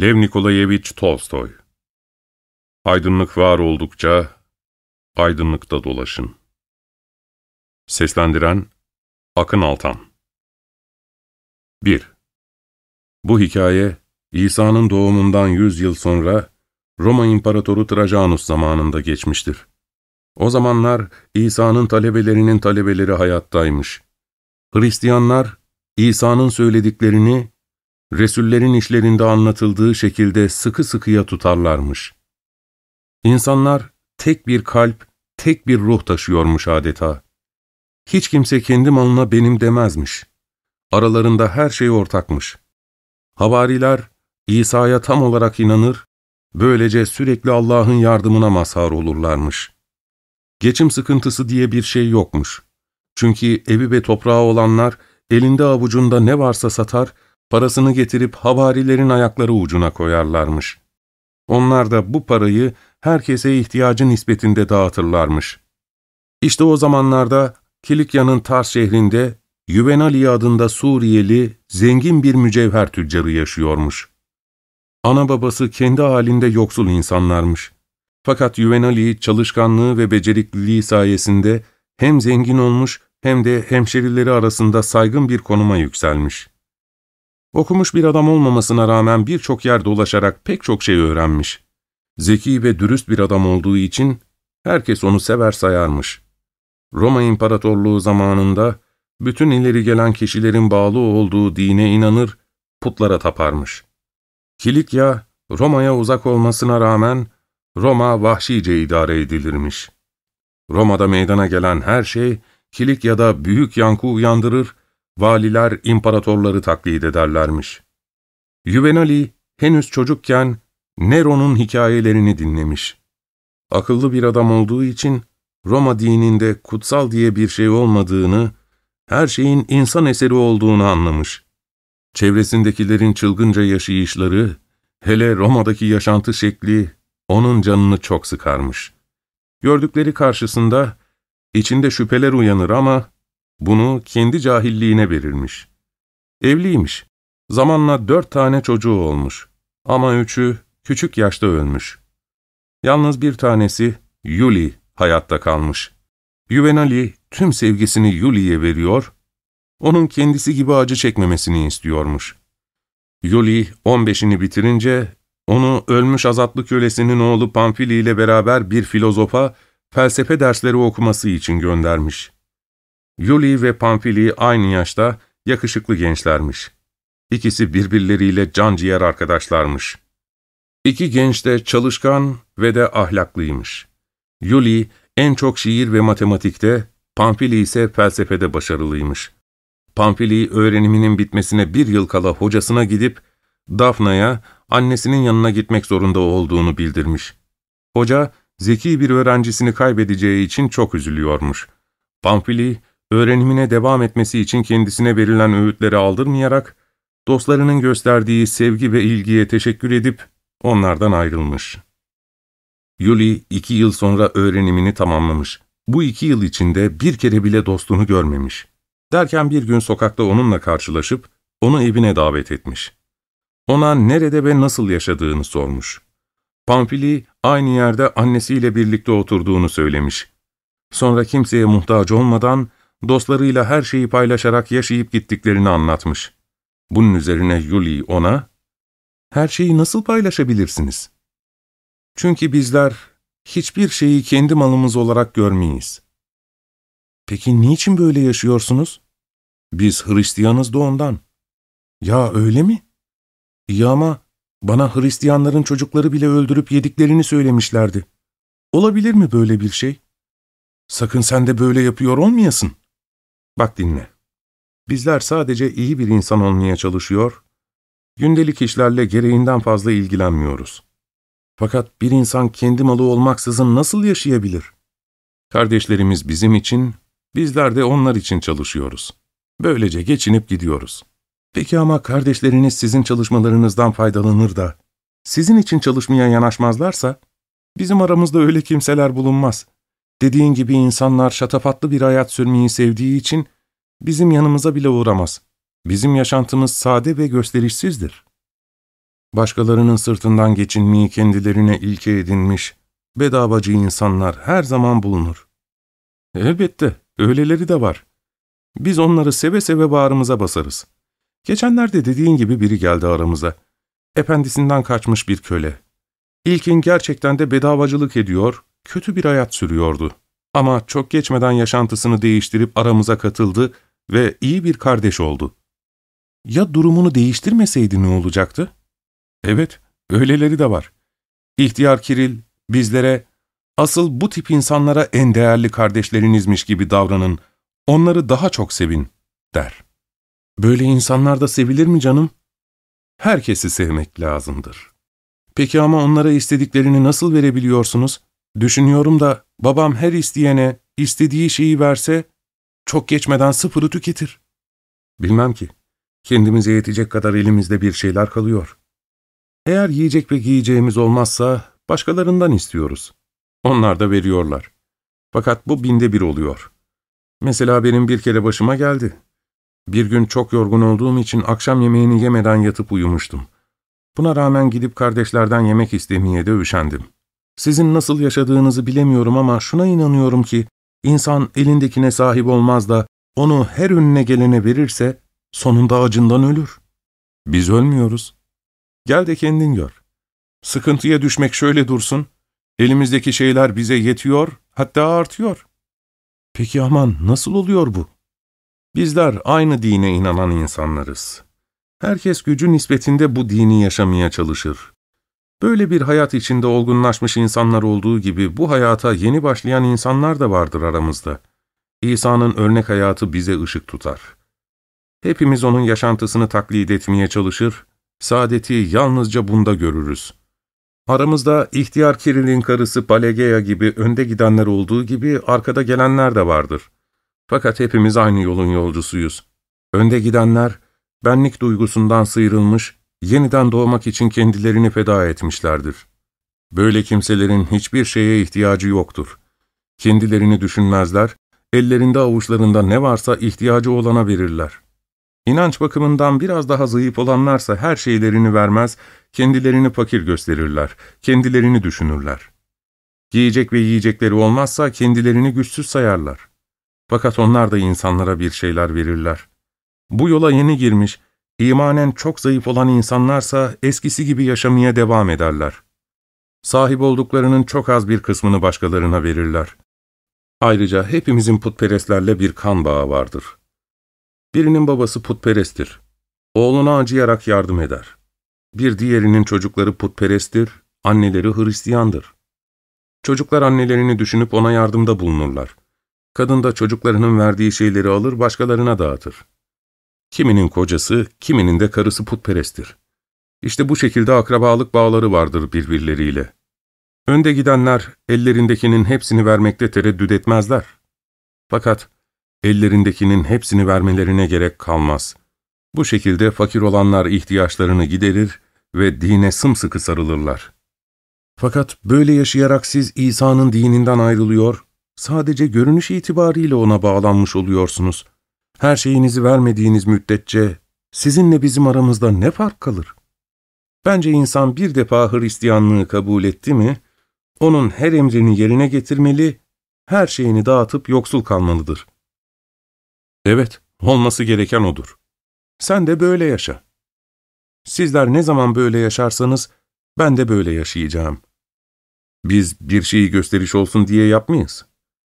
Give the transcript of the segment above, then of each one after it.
Lev Nikolayevich Tolstoy Aydınlık var oldukça, aydınlıkta dolaşın. Seslendiren Akın Altan 1. Bu hikaye, İsa'nın doğumundan yüz yıl sonra Roma İmparatoru Trajanus zamanında geçmiştir. O zamanlar İsa'nın talebelerinin talebeleri hayattaymış. Hristiyanlar, İsa'nın söylediklerini Resullerin işlerinde anlatıldığı şekilde sıkı sıkıya tutarlarmış. İnsanlar tek bir kalp, tek bir ruh taşıyormuş adeta. Hiç kimse kendi malına benim demezmiş. Aralarında her şey ortakmış. Havariler İsa'ya tam olarak inanır, böylece sürekli Allah'ın yardımına mazhar olurlarmış. Geçim sıkıntısı diye bir şey yokmuş. Çünkü evi ve toprağı olanlar elinde avucunda ne varsa satar, parasını getirip havarilerin ayakları ucuna koyarlarmış. Onlar da bu parayı herkese ihtiyacı nispetinde dağıtırlarmış. İşte o zamanlarda Kilikya'nın Tars şehrinde Yüvenali adında Suriyeli zengin bir mücevher tüccarı yaşıyormuş. Ana babası kendi halinde yoksul insanlarmış. Fakat Yüvenali çalışkanlığı ve becerikliliği sayesinde hem zengin olmuş hem de hemşerileri arasında saygın bir konuma yükselmiş. Okumuş bir adam olmamasına rağmen birçok yer dolaşarak pek çok şey öğrenmiş. Zeki ve dürüst bir adam olduğu için herkes onu sever sayarmış. Roma İmparatorluğu zamanında bütün ileri gelen kişilerin bağlı olduğu dine inanır, putlara taparmış. Kilikya, Roma'ya uzak olmasına rağmen Roma vahşice idare edilirmiş. Roma'da meydana gelen her şey Kilikya'da büyük yankı uyandırır valiler imparatorları taklit ederlermiş. Juvenali henüz çocukken Nero'nun hikayelerini dinlemiş. Akıllı bir adam olduğu için Roma dininde kutsal diye bir şey olmadığını, her şeyin insan eseri olduğunu anlamış. Çevresindekilerin çılgınca yaşayışları, hele Roma'daki yaşantı şekli onun canını çok sıkarmış. Gördükleri karşısında içinde şüpheler uyanır ama bunu kendi cahilliğine verirmiş. Evliymiş. Zamanla dört tane çocuğu olmuş. Ama üçü küçük yaşta ölmüş. Yalnız bir tanesi Yuli hayatta kalmış. Juvenali tüm sevgisini Yuli'ye veriyor, onun kendisi gibi acı çekmemesini istiyormuş. Yuli 15'ini bitirince onu ölmüş azatlı kölesinin oğlu Pamfili ile beraber bir filozofa felsefe dersleri okuması için göndermiş. Yuli ve Pamfili aynı yaşta yakışıklı gençlermiş. İkisi birbirleriyle can ciğer arkadaşlarmış. İki genç de çalışkan ve de ahlaklıymış. Yuli en çok şiir ve matematikte, Pamfili ise felsefede başarılıymış. Pamfili öğreniminin bitmesine bir yıl kala hocasına gidip, Daphne'ya annesinin yanına gitmek zorunda olduğunu bildirmiş. Hoca, zeki bir öğrencisini kaybedeceği için çok üzülüyormuş. Pamfili, öğrenimine devam etmesi için kendisine verilen öğütleri aldırmayarak, dostlarının gösterdiği sevgi ve ilgiye teşekkür edip onlardan ayrılmış. Yuli iki yıl sonra öğrenimini tamamlamış. Bu iki yıl içinde bir kere bile dostunu görmemiş. Derken bir gün sokakta onunla karşılaşıp onu evine davet etmiş. Ona nerede ve nasıl yaşadığını sormuş. Pamfili aynı yerde annesiyle birlikte oturduğunu söylemiş. Sonra kimseye muhtaç olmadan dostlarıyla her şeyi paylaşarak yaşayıp gittiklerini anlatmış. Bunun üzerine Yuli ona, ''Her şeyi nasıl paylaşabilirsiniz? Çünkü bizler hiçbir şeyi kendi malımız olarak görmeyiz.'' ''Peki niçin böyle yaşıyorsunuz?'' ''Biz Hristiyanız da. ''Ya öyle mi?'' ''İyi ama bana Hristiyanların çocukları bile öldürüp yediklerini söylemişlerdi. Olabilir mi böyle bir şey?'' ''Sakın sen de böyle yapıyor olmayasın.'' Bak dinle. Bizler sadece iyi bir insan olmaya çalışıyor, gündelik işlerle gereğinden fazla ilgilenmiyoruz. Fakat bir insan kendi malı olmaksızın nasıl yaşayabilir? Kardeşlerimiz bizim için, bizler de onlar için çalışıyoruz. Böylece geçinip gidiyoruz. Peki ama kardeşleriniz sizin çalışmalarınızdan faydalanır da, sizin için çalışmaya yanaşmazlarsa, bizim aramızda öyle kimseler bulunmaz. Dediğin gibi insanlar şatafatlı bir hayat sürmeyi sevdiği için bizim yanımıza bile uğramaz. Bizim yaşantımız sade ve gösterişsizdir. Başkalarının sırtından geçinmeyi kendilerine ilke edinmiş, bedavacı insanlar her zaman bulunur. Elbette, öyleleri de var. Biz onları seve seve bağrımıza basarız. Geçenlerde dediğin gibi biri geldi aramıza. Efendisinden kaçmış bir köle. İlkin gerçekten de bedavacılık ediyor, kötü bir hayat sürüyordu. Ama çok geçmeden yaşantısını değiştirip aramıza katıldı ve iyi bir kardeş oldu. Ya durumunu değiştirmeseydi ne olacaktı? Evet, öyleleri de var. İhtiyar Kiril bizlere asıl bu tip insanlara en değerli kardeşlerinizmiş gibi davranın, onları daha çok sevin, der. Böyle insanlar da sevilir mi canım? Herkesi sevmek lazımdır. Peki ama onlara istediklerini nasıl verebiliyorsunuz? Düşünüyorum da babam her isteyene istediği şeyi verse çok geçmeden sıfırı tüketir. Bilmem ki. Kendimize yetecek kadar elimizde bir şeyler kalıyor. Eğer yiyecek ve giyeceğimiz olmazsa başkalarından istiyoruz. Onlar da veriyorlar. Fakat bu binde bir oluyor. Mesela benim bir kere başıma geldi. Bir gün çok yorgun olduğum için akşam yemeğini yemeden yatıp uyumuştum. Buna rağmen gidip kardeşlerden yemek istemeye de üşendim. Sizin nasıl yaşadığınızı bilemiyorum ama şuna inanıyorum ki, insan elindekine sahip olmaz da onu her önüne gelene verirse, sonunda acından ölür. Biz ölmüyoruz. Gel de kendin gör. Sıkıntıya düşmek şöyle dursun, elimizdeki şeyler bize yetiyor, hatta artıyor. Peki aman nasıl oluyor bu? Bizler aynı dine inanan insanlarız. Herkes gücü nispetinde bu dini yaşamaya çalışır. Böyle bir hayat içinde olgunlaşmış insanlar olduğu gibi bu hayata yeni başlayan insanlar da vardır aramızda. İsa'nın örnek hayatı bize ışık tutar. Hepimiz onun yaşantısını taklit etmeye çalışır, saadeti yalnızca bunda görürüz. Aramızda ihtiyar Kiril'in karısı Palegeya gibi önde gidenler olduğu gibi arkada gelenler de vardır. Fakat hepimiz aynı yolun yolcusuyuz. Önde gidenler, benlik duygusundan sıyrılmış, yeniden doğmak için kendilerini feda etmişlerdir. Böyle kimselerin hiçbir şeye ihtiyacı yoktur. Kendilerini düşünmezler, ellerinde avuçlarında ne varsa ihtiyacı olana verirler. İnanç bakımından biraz daha zayıf olanlarsa her şeylerini vermez, kendilerini fakir gösterirler, kendilerini düşünürler. Giyecek ve yiyecekleri olmazsa kendilerini güçsüz sayarlar. Fakat onlar da insanlara bir şeyler verirler. Bu yola yeni girmiş, imanen çok zayıf olan insanlarsa eskisi gibi yaşamaya devam ederler. Sahip olduklarının çok az bir kısmını başkalarına verirler. Ayrıca hepimizin putperestlerle bir kan bağı vardır. Birinin babası putperesttir. Oğluna acıyarak yardım eder. Bir diğerinin çocukları putperesttir, anneleri Hristiyandır. Çocuklar annelerini düşünüp ona yardımda bulunurlar. Kadın da çocuklarının verdiği şeyleri alır başkalarına dağıtır. Kiminin kocası, kiminin de karısı putperesttir. İşte bu şekilde akrabalık bağları vardır birbirleriyle. Önde gidenler ellerindekinin hepsini vermekte tereddüt etmezler. Fakat ellerindekinin hepsini vermelerine gerek kalmaz. Bu şekilde fakir olanlar ihtiyaçlarını giderir ve dine sımsıkı sarılırlar. Fakat böyle yaşayarak siz İsa'nın dininden ayrılıyor, sadece görünüş itibariyle ona bağlanmış oluyorsunuz. Her şeyinizi vermediğiniz müddetçe sizinle bizim aramızda ne fark kalır? Bence insan bir defa Hristiyanlığı kabul etti mi, onun her emrini yerine getirmeli, her şeyini dağıtıp yoksul kalmalıdır. Evet, olması gereken odur. Sen de böyle yaşa. Sizler ne zaman böyle yaşarsanız, ben de böyle yaşayacağım. Biz bir şeyi gösteriş olsun diye yapmayız.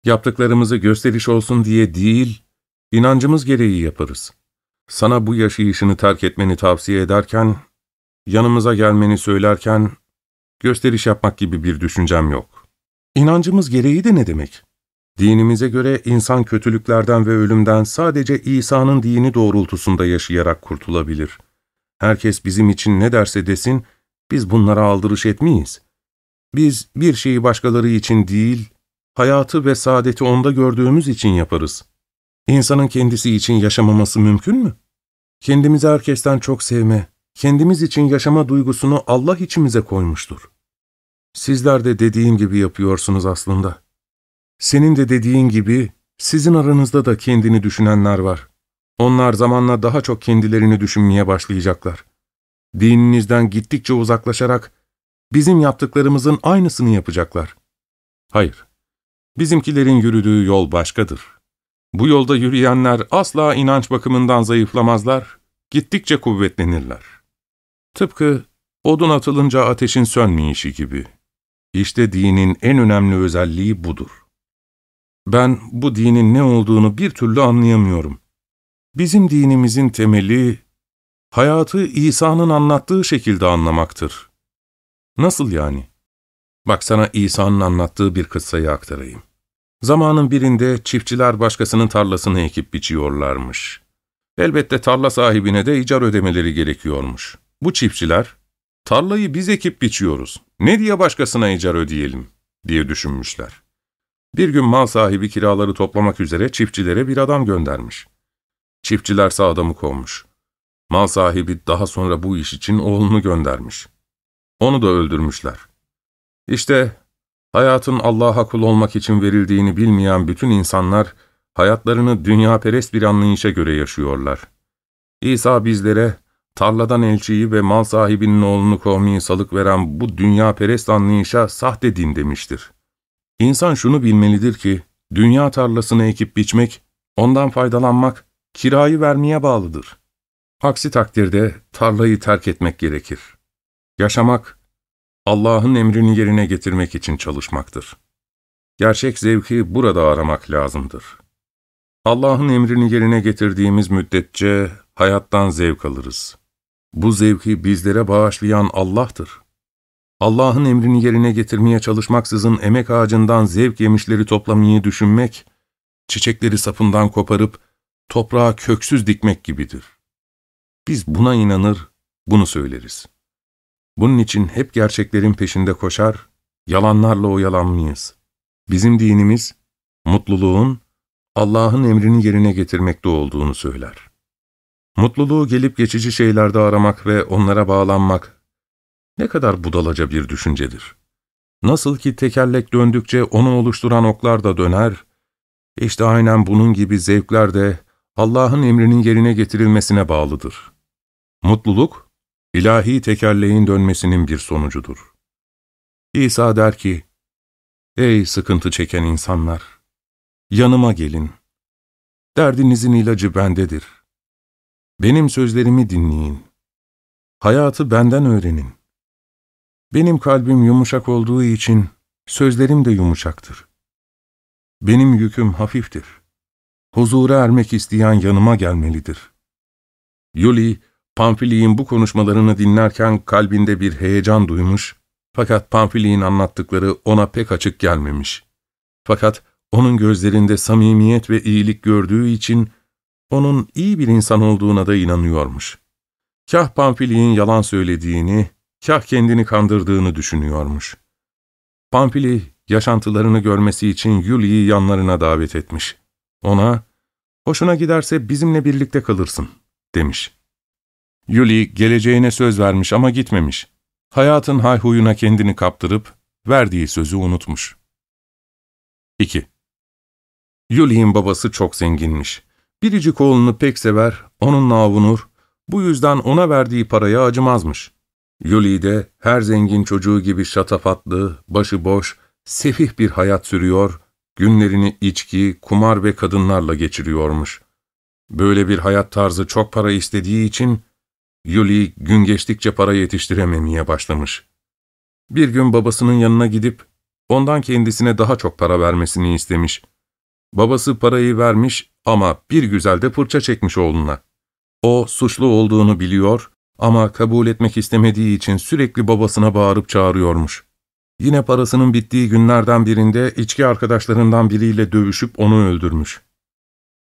Yaptıklarımızı gösteriş olsun diye değil, inancımız gereği yaparız. Sana bu yaşayışını terk etmeni tavsiye ederken, yanımıza gelmeni söylerken, gösteriş yapmak gibi bir düşüncem yok. İnancımız gereği de ne demek? Dinimize göre insan kötülüklerden ve ölümden sadece İsa'nın dini doğrultusunda yaşayarak kurtulabilir. Herkes bizim için ne derse desin, biz bunlara aldırış etmeyiz. Biz bir şeyi başkaları için değil, hayatı ve saadeti onda gördüğümüz için yaparız. İnsanın kendisi için yaşamaması mümkün mü? Kendimizi herkesten çok sevme, kendimiz için yaşama duygusunu Allah içimize koymuştur. Sizler de dediğim gibi yapıyorsunuz aslında. Senin de dediğin gibi sizin aranızda da kendini düşünenler var. Onlar zamanla daha çok kendilerini düşünmeye başlayacaklar. dininizden gittikçe uzaklaşarak bizim yaptıklarımızın aynısını yapacaklar. Hayır, bizimkilerin yürüdüğü yol başkadır. Bu yolda yürüyenler asla inanç bakımından zayıflamazlar, gittikçe kuvvetlenirler. Tıpkı odun atılınca ateşin sönmeyişi gibi. İşte dinin en önemli özelliği budur. Ben bu dinin ne olduğunu bir türlü anlayamıyorum. Bizim dinimizin temeli, hayatı İsa'nın anlattığı şekilde anlamaktır. Nasıl yani? Bak sana İsa'nın anlattığı bir kıssayı aktarayım. Zamanın birinde çiftçiler başkasının tarlasını ekip biçiyorlarmış. Elbette tarla sahibine de icar ödemeleri gerekiyormuş. Bu çiftçiler, tarlayı biz ekip biçiyoruz, ne diye başkasına icar ödeyelim diye düşünmüşler. Bir gün mal sahibi kiraları toplamak üzere çiftçilere bir adam göndermiş. Çiftçilerse adamı kovmuş. Mal sahibi daha sonra bu iş için oğlunu göndermiş. Onu da öldürmüşler. İşte hayatın Allah'a kul olmak için verildiğini bilmeyen bütün insanlar, hayatlarını dünyaperest bir anlayışa göre yaşıyorlar. İsa bizlere, tarladan elçiyi ve mal sahibinin oğlunu kovmayı salık veren bu dünyaperest anlayışa sahte din demiştir. İnsan şunu bilmelidir ki, dünya tarlasını ekip biçmek, ondan faydalanmak, kirayı vermeye bağlıdır. Aksi takdirde tarlayı terk etmek gerekir. Yaşamak, Allah'ın emrini yerine getirmek için çalışmaktır. Gerçek zevki burada aramak lazımdır. Allah'ın emrini yerine getirdiğimiz müddetçe hayattan zevk alırız. Bu zevki bizlere bağışlayan Allah'tır. Allah'ın emrini yerine getirmeye çalışmaksızın emek ağacından zevk yemişleri toplamayı düşünmek, çiçekleri sapından koparıp toprağa köksüz dikmek gibidir. Biz buna inanır, bunu söyleriz. Bunun için hep gerçeklerin peşinde koşar, yalanlarla oyalanmayız. Bizim dinimiz, mutluluğun Allah'ın emrini yerine getirmekte olduğunu söyler. Mutluluğu gelip geçici şeylerde aramak ve onlara bağlanmak ne kadar budalaca bir düşüncedir. Nasıl ki tekerlek döndükçe onu oluşturan oklar da döner, işte aynen bunun gibi zevkler de Allah'ın emrinin yerine getirilmesine bağlıdır. Mutluluk, ilahi tekerleğin dönmesinin bir sonucudur. İsa der ki, Ey sıkıntı çeken insanlar! Yanıma gelin. Derdinizin ilacı bendedir. Benim sözlerimi dinleyin. Hayatı benden öğrenin. Benim kalbim yumuşak olduğu için sözlerim de yumuşaktır. Benim yüküm hafiftir. Huzura ermek isteyen yanıma gelmelidir. Yuli, Pamfili'nin bu konuşmalarını dinlerken kalbinde bir heyecan duymuş, fakat Pamfili'nin anlattıkları ona pek açık gelmemiş. Fakat onun gözlerinde samimiyet ve iyilik gördüğü için onun iyi bir insan olduğuna da inanıyormuş. Kah Pamfili'nin yalan söylediğini, kah kendini kandırdığını düşünüyormuş. Pamfili, yaşantılarını görmesi için Yuli'yi yanlarına davet etmiş. Ona, hoşuna giderse bizimle birlikte kalırsın, demiş. Yuli geleceğine söz vermiş ama gitmemiş. Hayatın hayhuyuna kendini kaptırıp, verdiği sözü unutmuş. 2. Yuli'nin babası çok zenginmiş. Biricik oğlunu pek sever, onunla avunur, bu yüzden ona verdiği paraya acımazmış. Yuli de her zengin çocuğu gibi şatafatlı, başıboş, sefih bir hayat sürüyor, günlerini içki, kumar ve kadınlarla geçiriyormuş. Böyle bir hayat tarzı çok para istediği için Yuli gün geçtikçe para yetiştirememeye başlamış. Bir gün babasının yanına gidip ondan kendisine daha çok para vermesini istemiş. Babası parayı vermiş ama bir güzel de fırça çekmiş oğluna. O suçlu olduğunu biliyor ama kabul etmek istemediği için sürekli babasına bağırıp çağırıyormuş. Yine parasının bittiği günlerden birinde içki arkadaşlarından biriyle dövüşüp onu öldürmüş.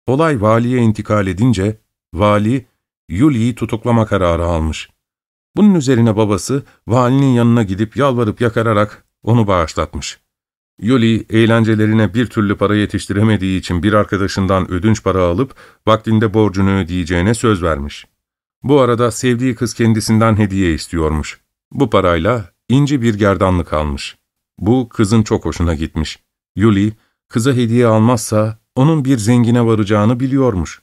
Olay valiye intikal edince, vali Yuli'yi tutuklama kararı almış. Bunun üzerine babası valinin yanına gidip yalvarıp yakararak onu bağışlatmış. Yuli eğlencelerine bir türlü para yetiştiremediği için bir arkadaşından ödünç para alıp vaktinde borcunu ödeyeceğine söz vermiş. Bu arada sevdiği kız kendisinden hediye istiyormuş. Bu parayla ince bir gerdanlık almış. Bu kızın çok hoşuna gitmiş. Yuli, kıza hediye almazsa onun bir zengine varacağını biliyormuş.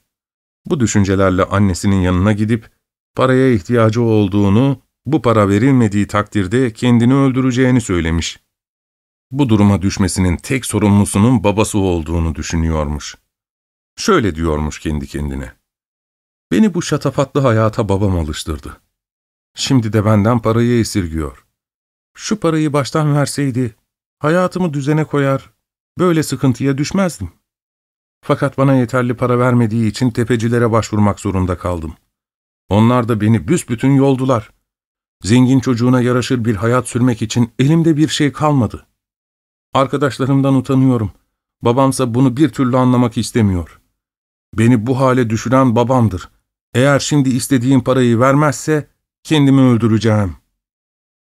Bu düşüncelerle annesinin yanına gidip, paraya ihtiyacı olduğunu, bu para verilmediği takdirde kendini öldüreceğini söylemiş. Bu duruma düşmesinin tek sorumlusunun babası olduğunu düşünüyormuş. Şöyle diyormuş kendi kendine. Beni bu şatafatlı hayata babam alıştırdı. Şimdi de benden parayı esirgiyor. Şu parayı baştan verseydi, hayatımı düzene koyar, böyle sıkıntıya düşmezdim. Fakat bana yeterli para vermediği için tepecilere başvurmak zorunda kaldım. Onlar da beni büsbütün yoldular. Zengin çocuğuna yaraşır bir hayat sürmek için elimde bir şey kalmadı. Arkadaşlarımdan utanıyorum. Babamsa bunu bir türlü anlamak istemiyor. Beni bu hale düşüren babamdır. Eğer şimdi istediğim parayı vermezse kendimi öldüreceğim.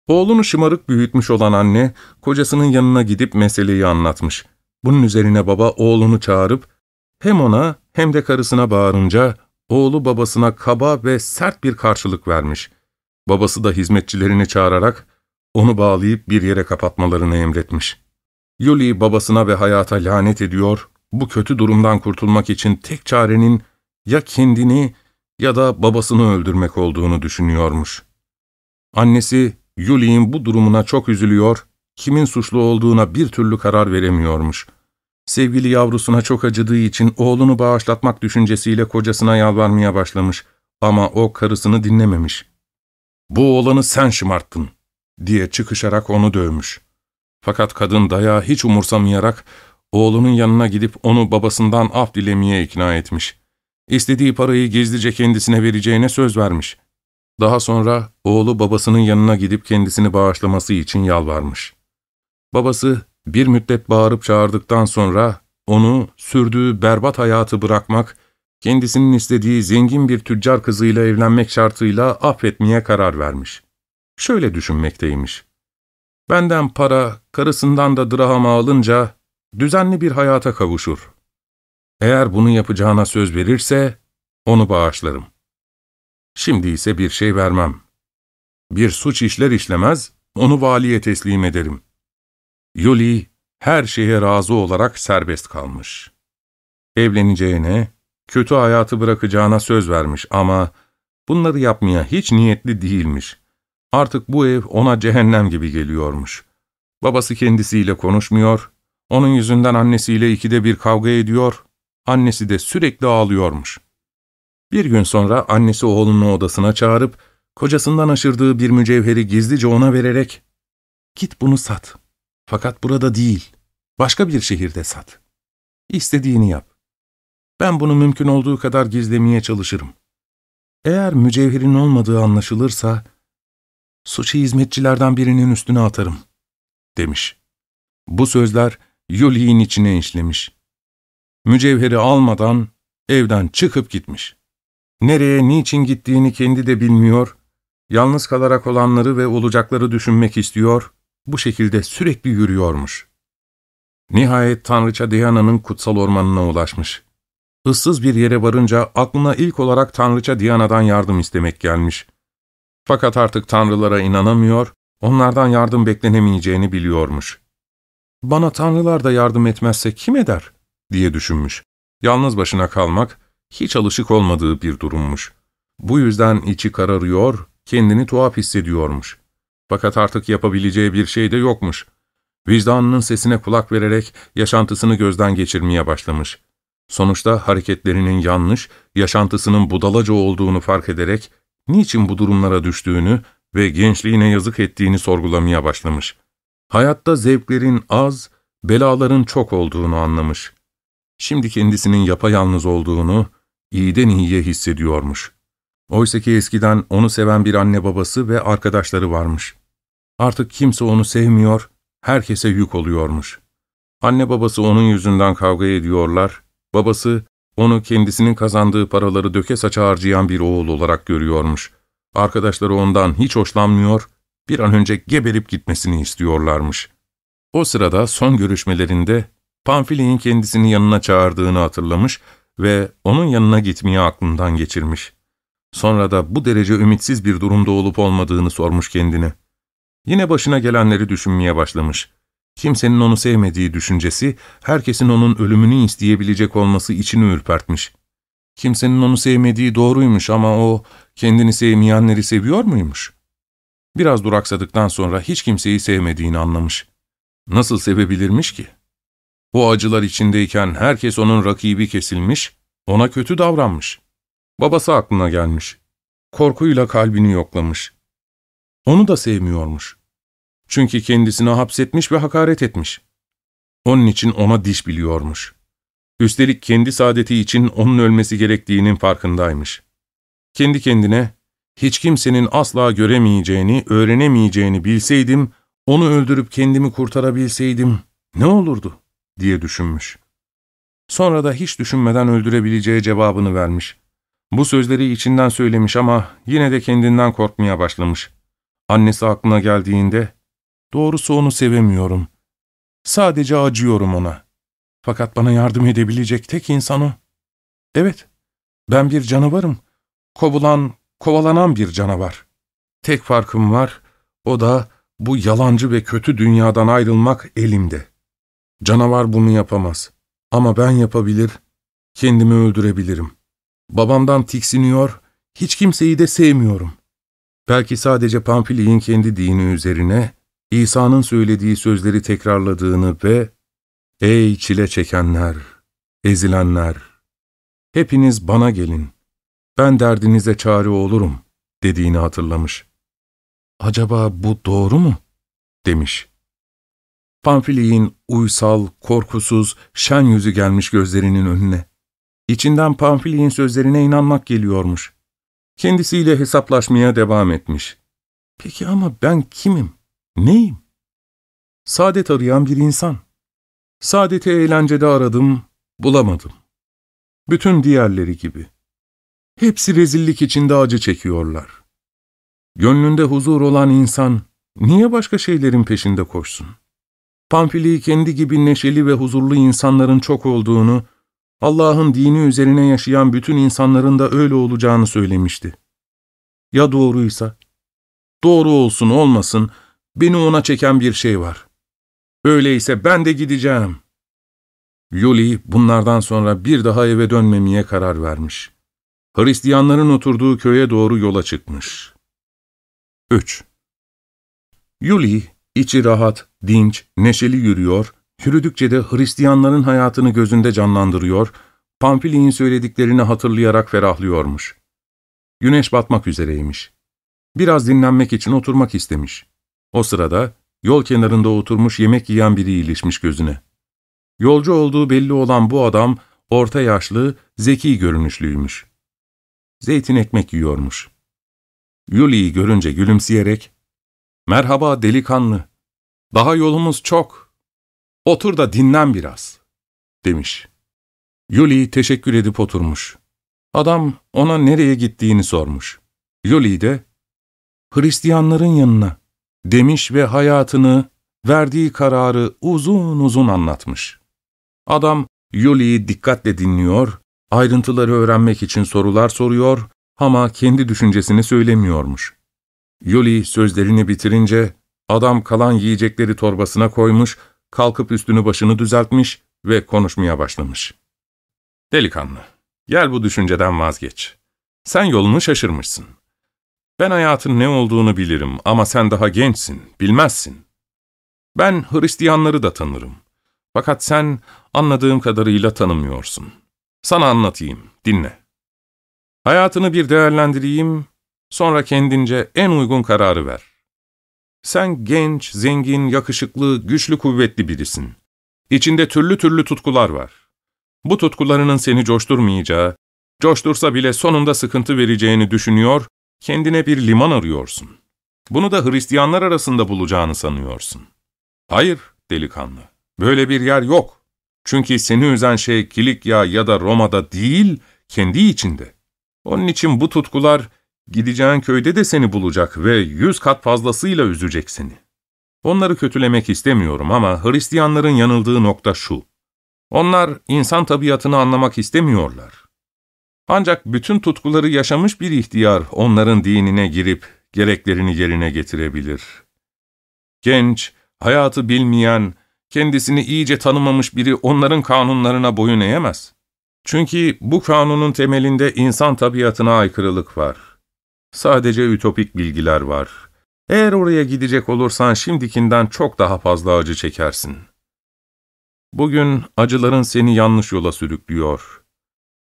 Oğlunu şımarık büyütmüş olan anne, kocasının yanına gidip meseleyi anlatmış. Bunun üzerine baba oğlunu çağırıp, hem ona hem de karısına bağırınca, oğlu babasına kaba ve sert bir karşılık vermiş. Babası da hizmetçilerini çağırarak, onu bağlayıp bir yere kapatmalarını emretmiş. Yuli babasına ve hayata lanet ediyor, bu kötü durumdan kurtulmak için tek çarenin ya kendini ya da babasını öldürmek olduğunu düşünüyormuş. Annesi Yuli'nin bu durumuna çok üzülüyor, kimin suçlu olduğuna bir türlü karar veremiyormuş. Sevgili yavrusuna çok acıdığı için oğlunu bağışlatmak düşüncesiyle kocasına yalvarmaya başlamış ama o karısını dinlememiş. ''Bu oğlanı sen şımarttın.'' diye çıkışarak onu dövmüş. Fakat kadın dayağı hiç umursamayarak oğlunun yanına gidip onu babasından af dilemeye ikna etmiş. İstediği parayı gizlice kendisine vereceğine söz vermiş. Daha sonra oğlu babasının yanına gidip kendisini bağışlaması için yalvarmış. Babası bir müddet bağırıp çağırdıktan sonra onu sürdüğü berbat hayatı bırakmak, kendisinin istediği zengin bir tüccar kızıyla evlenmek şartıyla affetmeye karar vermiş. Şöyle düşünmekteymiş. Benden para, karısından da drahama alınca düzenli bir hayata kavuşur. Eğer bunu yapacağına söz verirse onu bağışlarım. Şimdi ise bir şey vermem. Bir suç işler işlemez, onu valiye teslim ederim. Yuli her şeye razı olarak serbest kalmış. Evleneceğine, kötü hayatı bırakacağına söz vermiş ama bunları yapmaya hiç niyetli değilmiş. Artık bu ev ona cehennem gibi geliyormuş. Babası kendisiyle konuşmuyor, onun yüzünden annesiyle ikide bir kavga ediyor, annesi de sürekli ağlıyormuş. Bir gün sonra annesi oğlunu odasına çağırıp, kocasından aşırdığı bir mücevheri gizlice ona vererek, ''Git bunu sat. Fakat burada değil, başka bir şehirde sat. İstediğini yap. Ben bunu mümkün olduğu kadar gizlemeye çalışırım. Eğer mücevherin olmadığı anlaşılırsa, suçu hizmetçilerden birinin üstüne atarım.'' demiş. Bu sözler Yuli'nin içine işlemiş. Mücevheri almadan evden çıkıp gitmiş. Nereye, niçin gittiğini kendi de bilmiyor, yalnız kalarak olanları ve olacakları düşünmek istiyor, bu şekilde sürekli yürüyormuş. Nihayet Tanrıça Diana'nın kutsal ormanına ulaşmış. Issız bir yere varınca aklına ilk olarak Tanrıça Diana'dan yardım istemek gelmiş. Fakat artık tanrılara inanamıyor, onlardan yardım beklenemeyeceğini biliyormuş. Bana tanrılar da yardım etmezse kim eder? diye düşünmüş. Yalnız başına kalmak, hiç alışık olmadığı bir durummuş. Bu yüzden içi kararıyor, kendini tuhaf hissediyormuş. Fakat artık yapabileceği bir şey de yokmuş. Vicdanının sesine kulak vererek yaşantısını gözden geçirmeye başlamış. Sonuçta hareketlerinin yanlış, yaşantısının budalaca olduğunu fark ederek, niçin bu durumlara düştüğünü ve gençliğine yazık ettiğini sorgulamaya başlamış. Hayatta zevklerin az, belaların çok olduğunu anlamış. Şimdi kendisinin yapayalnız olduğunu iyiden iyiye hissediyormuş. Oysa ki eskiden onu seven bir anne babası ve arkadaşları varmış. Artık kimse onu sevmiyor, herkese yük oluyormuş. Anne babası onun yüzünden kavga ediyorlar, babası onu kendisinin kazandığı paraları döke saça harcayan bir oğul olarak görüyormuş. Arkadaşları ondan hiç hoşlanmıyor, bir an önce geberip gitmesini istiyorlarmış. O sırada son görüşmelerinde Pamfili'nin kendisini yanına çağırdığını hatırlamış ve onun yanına gitmeyi aklından geçirmiş. Sonra da bu derece ümitsiz bir durumda olup olmadığını sormuş kendine. Yine başına gelenleri düşünmeye başlamış. Kimsenin onu sevmediği düşüncesi, herkesin onun ölümünü isteyebilecek olması içini ürpertmiş. Kimsenin onu sevmediği doğruymuş ama o kendini sevmeyenleri seviyor muymuş? Biraz duraksadıktan sonra hiç kimseyi sevmediğini anlamış. Nasıl sevebilirmiş ki? O acılar içindeyken herkes onun rakibi kesilmiş, ona kötü davranmış. Babası aklına gelmiş. Korkuyla kalbini yoklamış. Onu da sevmiyormuş. Çünkü kendisini hapsetmiş ve hakaret etmiş. Onun için ona diş biliyormuş. Üstelik kendi saadeti için onun ölmesi gerektiğinin farkındaymış. Kendi kendine, hiç kimsenin asla göremeyeceğini, öğrenemeyeceğini bilseydim, onu öldürüp kendimi kurtarabilseydim ne olurdu diye düşünmüş. Sonra da hiç düşünmeden öldürebileceği cevabını vermiş. Bu sözleri içinden söylemiş ama yine de kendinden korkmaya başlamış. Annesi aklına geldiğinde, ''Doğrusu onu sevemiyorum. Sadece acıyorum ona. Fakat bana yardım edebilecek tek insan o. Evet, ben bir canavarım. Kovulan, kovalanan bir canavar. Tek farkım var, o da bu yalancı ve kötü dünyadan ayrılmak elimde. Canavar bunu yapamaz. Ama ben yapabilir, kendimi öldürebilirim. Babamdan tiksiniyor, hiç kimseyi de sevmiyorum. Belki sadece Pamfili'nin kendi dini üzerine, İsa'nın söylediği sözleri tekrarladığını ve ''Ey çile çekenler, ezilenler, hepiniz bana gelin, ben derdinize çare olurum.'' dediğini hatırlamış. ''Acaba bu doğru mu?'' demiş. Pamfili'nin uysal, korkusuz, şen yüzü gelmiş gözlerinin önüne. İçinden Pamfili'nin sözlerine inanmak geliyormuş. Kendisiyle hesaplaşmaya devam etmiş. Peki ama ben kimim? Neyim? Saadet arayan bir insan. Saadeti eğlencede aradım, bulamadım. Bütün diğerleri gibi. Hepsi rezillik içinde acı çekiyorlar. Gönlünde huzur olan insan niye başka şeylerin peşinde koşsun? Pamfili kendi gibi neşeli ve huzurlu insanların çok olduğunu, Allah'ın dini üzerine yaşayan bütün insanların da öyle olacağını söylemişti. Ya doğruysa? Doğru olsun olmasın, beni ona çeken bir şey var. Öyleyse ben de gideceğim. Yuli bunlardan sonra bir daha eve dönmemeye karar vermiş. Hristiyanların oturduğu köye doğru yola çıkmış. 3. Yuli, içi rahat, dinç, neşeli yürüyor, yürüdükçe de Hristiyanların hayatını gözünde canlandırıyor, Pamfili'nin söylediklerini hatırlayarak ferahlıyormuş. Güneş batmak üzereymiş. Biraz dinlenmek için oturmak istemiş. O sırada yol kenarında oturmuş yemek yiyen biri ilişmiş gözüne. Yolcu olduğu belli olan bu adam orta yaşlı, zeki görünüşlüymüş. Zeytin ekmek yiyormuş. Yuli'yi görünce gülümseyerek, ''Merhaba delikanlı, daha yolumuz çok. Otur da dinlen biraz.'' demiş. Yuli teşekkür edip oturmuş. Adam ona nereye gittiğini sormuş. Yuli de, ''Hristiyanların yanına.'' demiş ve hayatını, verdiği kararı uzun uzun anlatmış. Adam, Yuli'yi dikkatle dinliyor, ayrıntıları öğrenmek için sorular soruyor ama kendi düşüncesini söylemiyormuş. Yuli sözlerini bitirince, adam kalan yiyecekleri torbasına koymuş, kalkıp üstünü başını düzeltmiş ve konuşmaya başlamış. Delikanlı, gel bu düşünceden vazgeç. Sen yolunu şaşırmışsın. Ben hayatın ne olduğunu bilirim ama sen daha gençsin, bilmezsin. Ben Hristiyanları da tanırım. Fakat sen anladığım kadarıyla tanımıyorsun. Sana anlatayım, dinle. Hayatını bir değerlendireyim, sonra kendince en uygun kararı ver. Sen genç, zengin, yakışıklı, güçlü, kuvvetli birisin. İçinde türlü türlü tutkular var. Bu tutkularının seni coşturmayacağı, coştursa bile sonunda sıkıntı vereceğini düşünüyor kendine bir liman arıyorsun. Bunu da Hristiyanlar arasında bulacağını sanıyorsun. Hayır delikanlı, böyle bir yer yok. Çünkü seni üzen şey Kilikya ya da Roma'da değil, kendi içinde. Onun için bu tutkular gideceğin köyde de seni bulacak ve yüz kat fazlasıyla üzecek seni. Onları kötülemek istemiyorum ama Hristiyanların yanıldığı nokta şu. Onlar insan tabiatını anlamak istemiyorlar. Ancak bütün tutkuları yaşamış bir ihtiyar onların dinine girip gereklerini yerine getirebilir. Genç, hayatı bilmeyen, kendisini iyice tanımamış biri onların kanunlarına boyun eğemez. Çünkü bu kanunun temelinde insan tabiatına aykırılık var. Sadece ütopik bilgiler var. Eğer oraya gidecek olursan şimdikinden çok daha fazla acı çekersin. Bugün acıların seni yanlış yola sürüklüyor.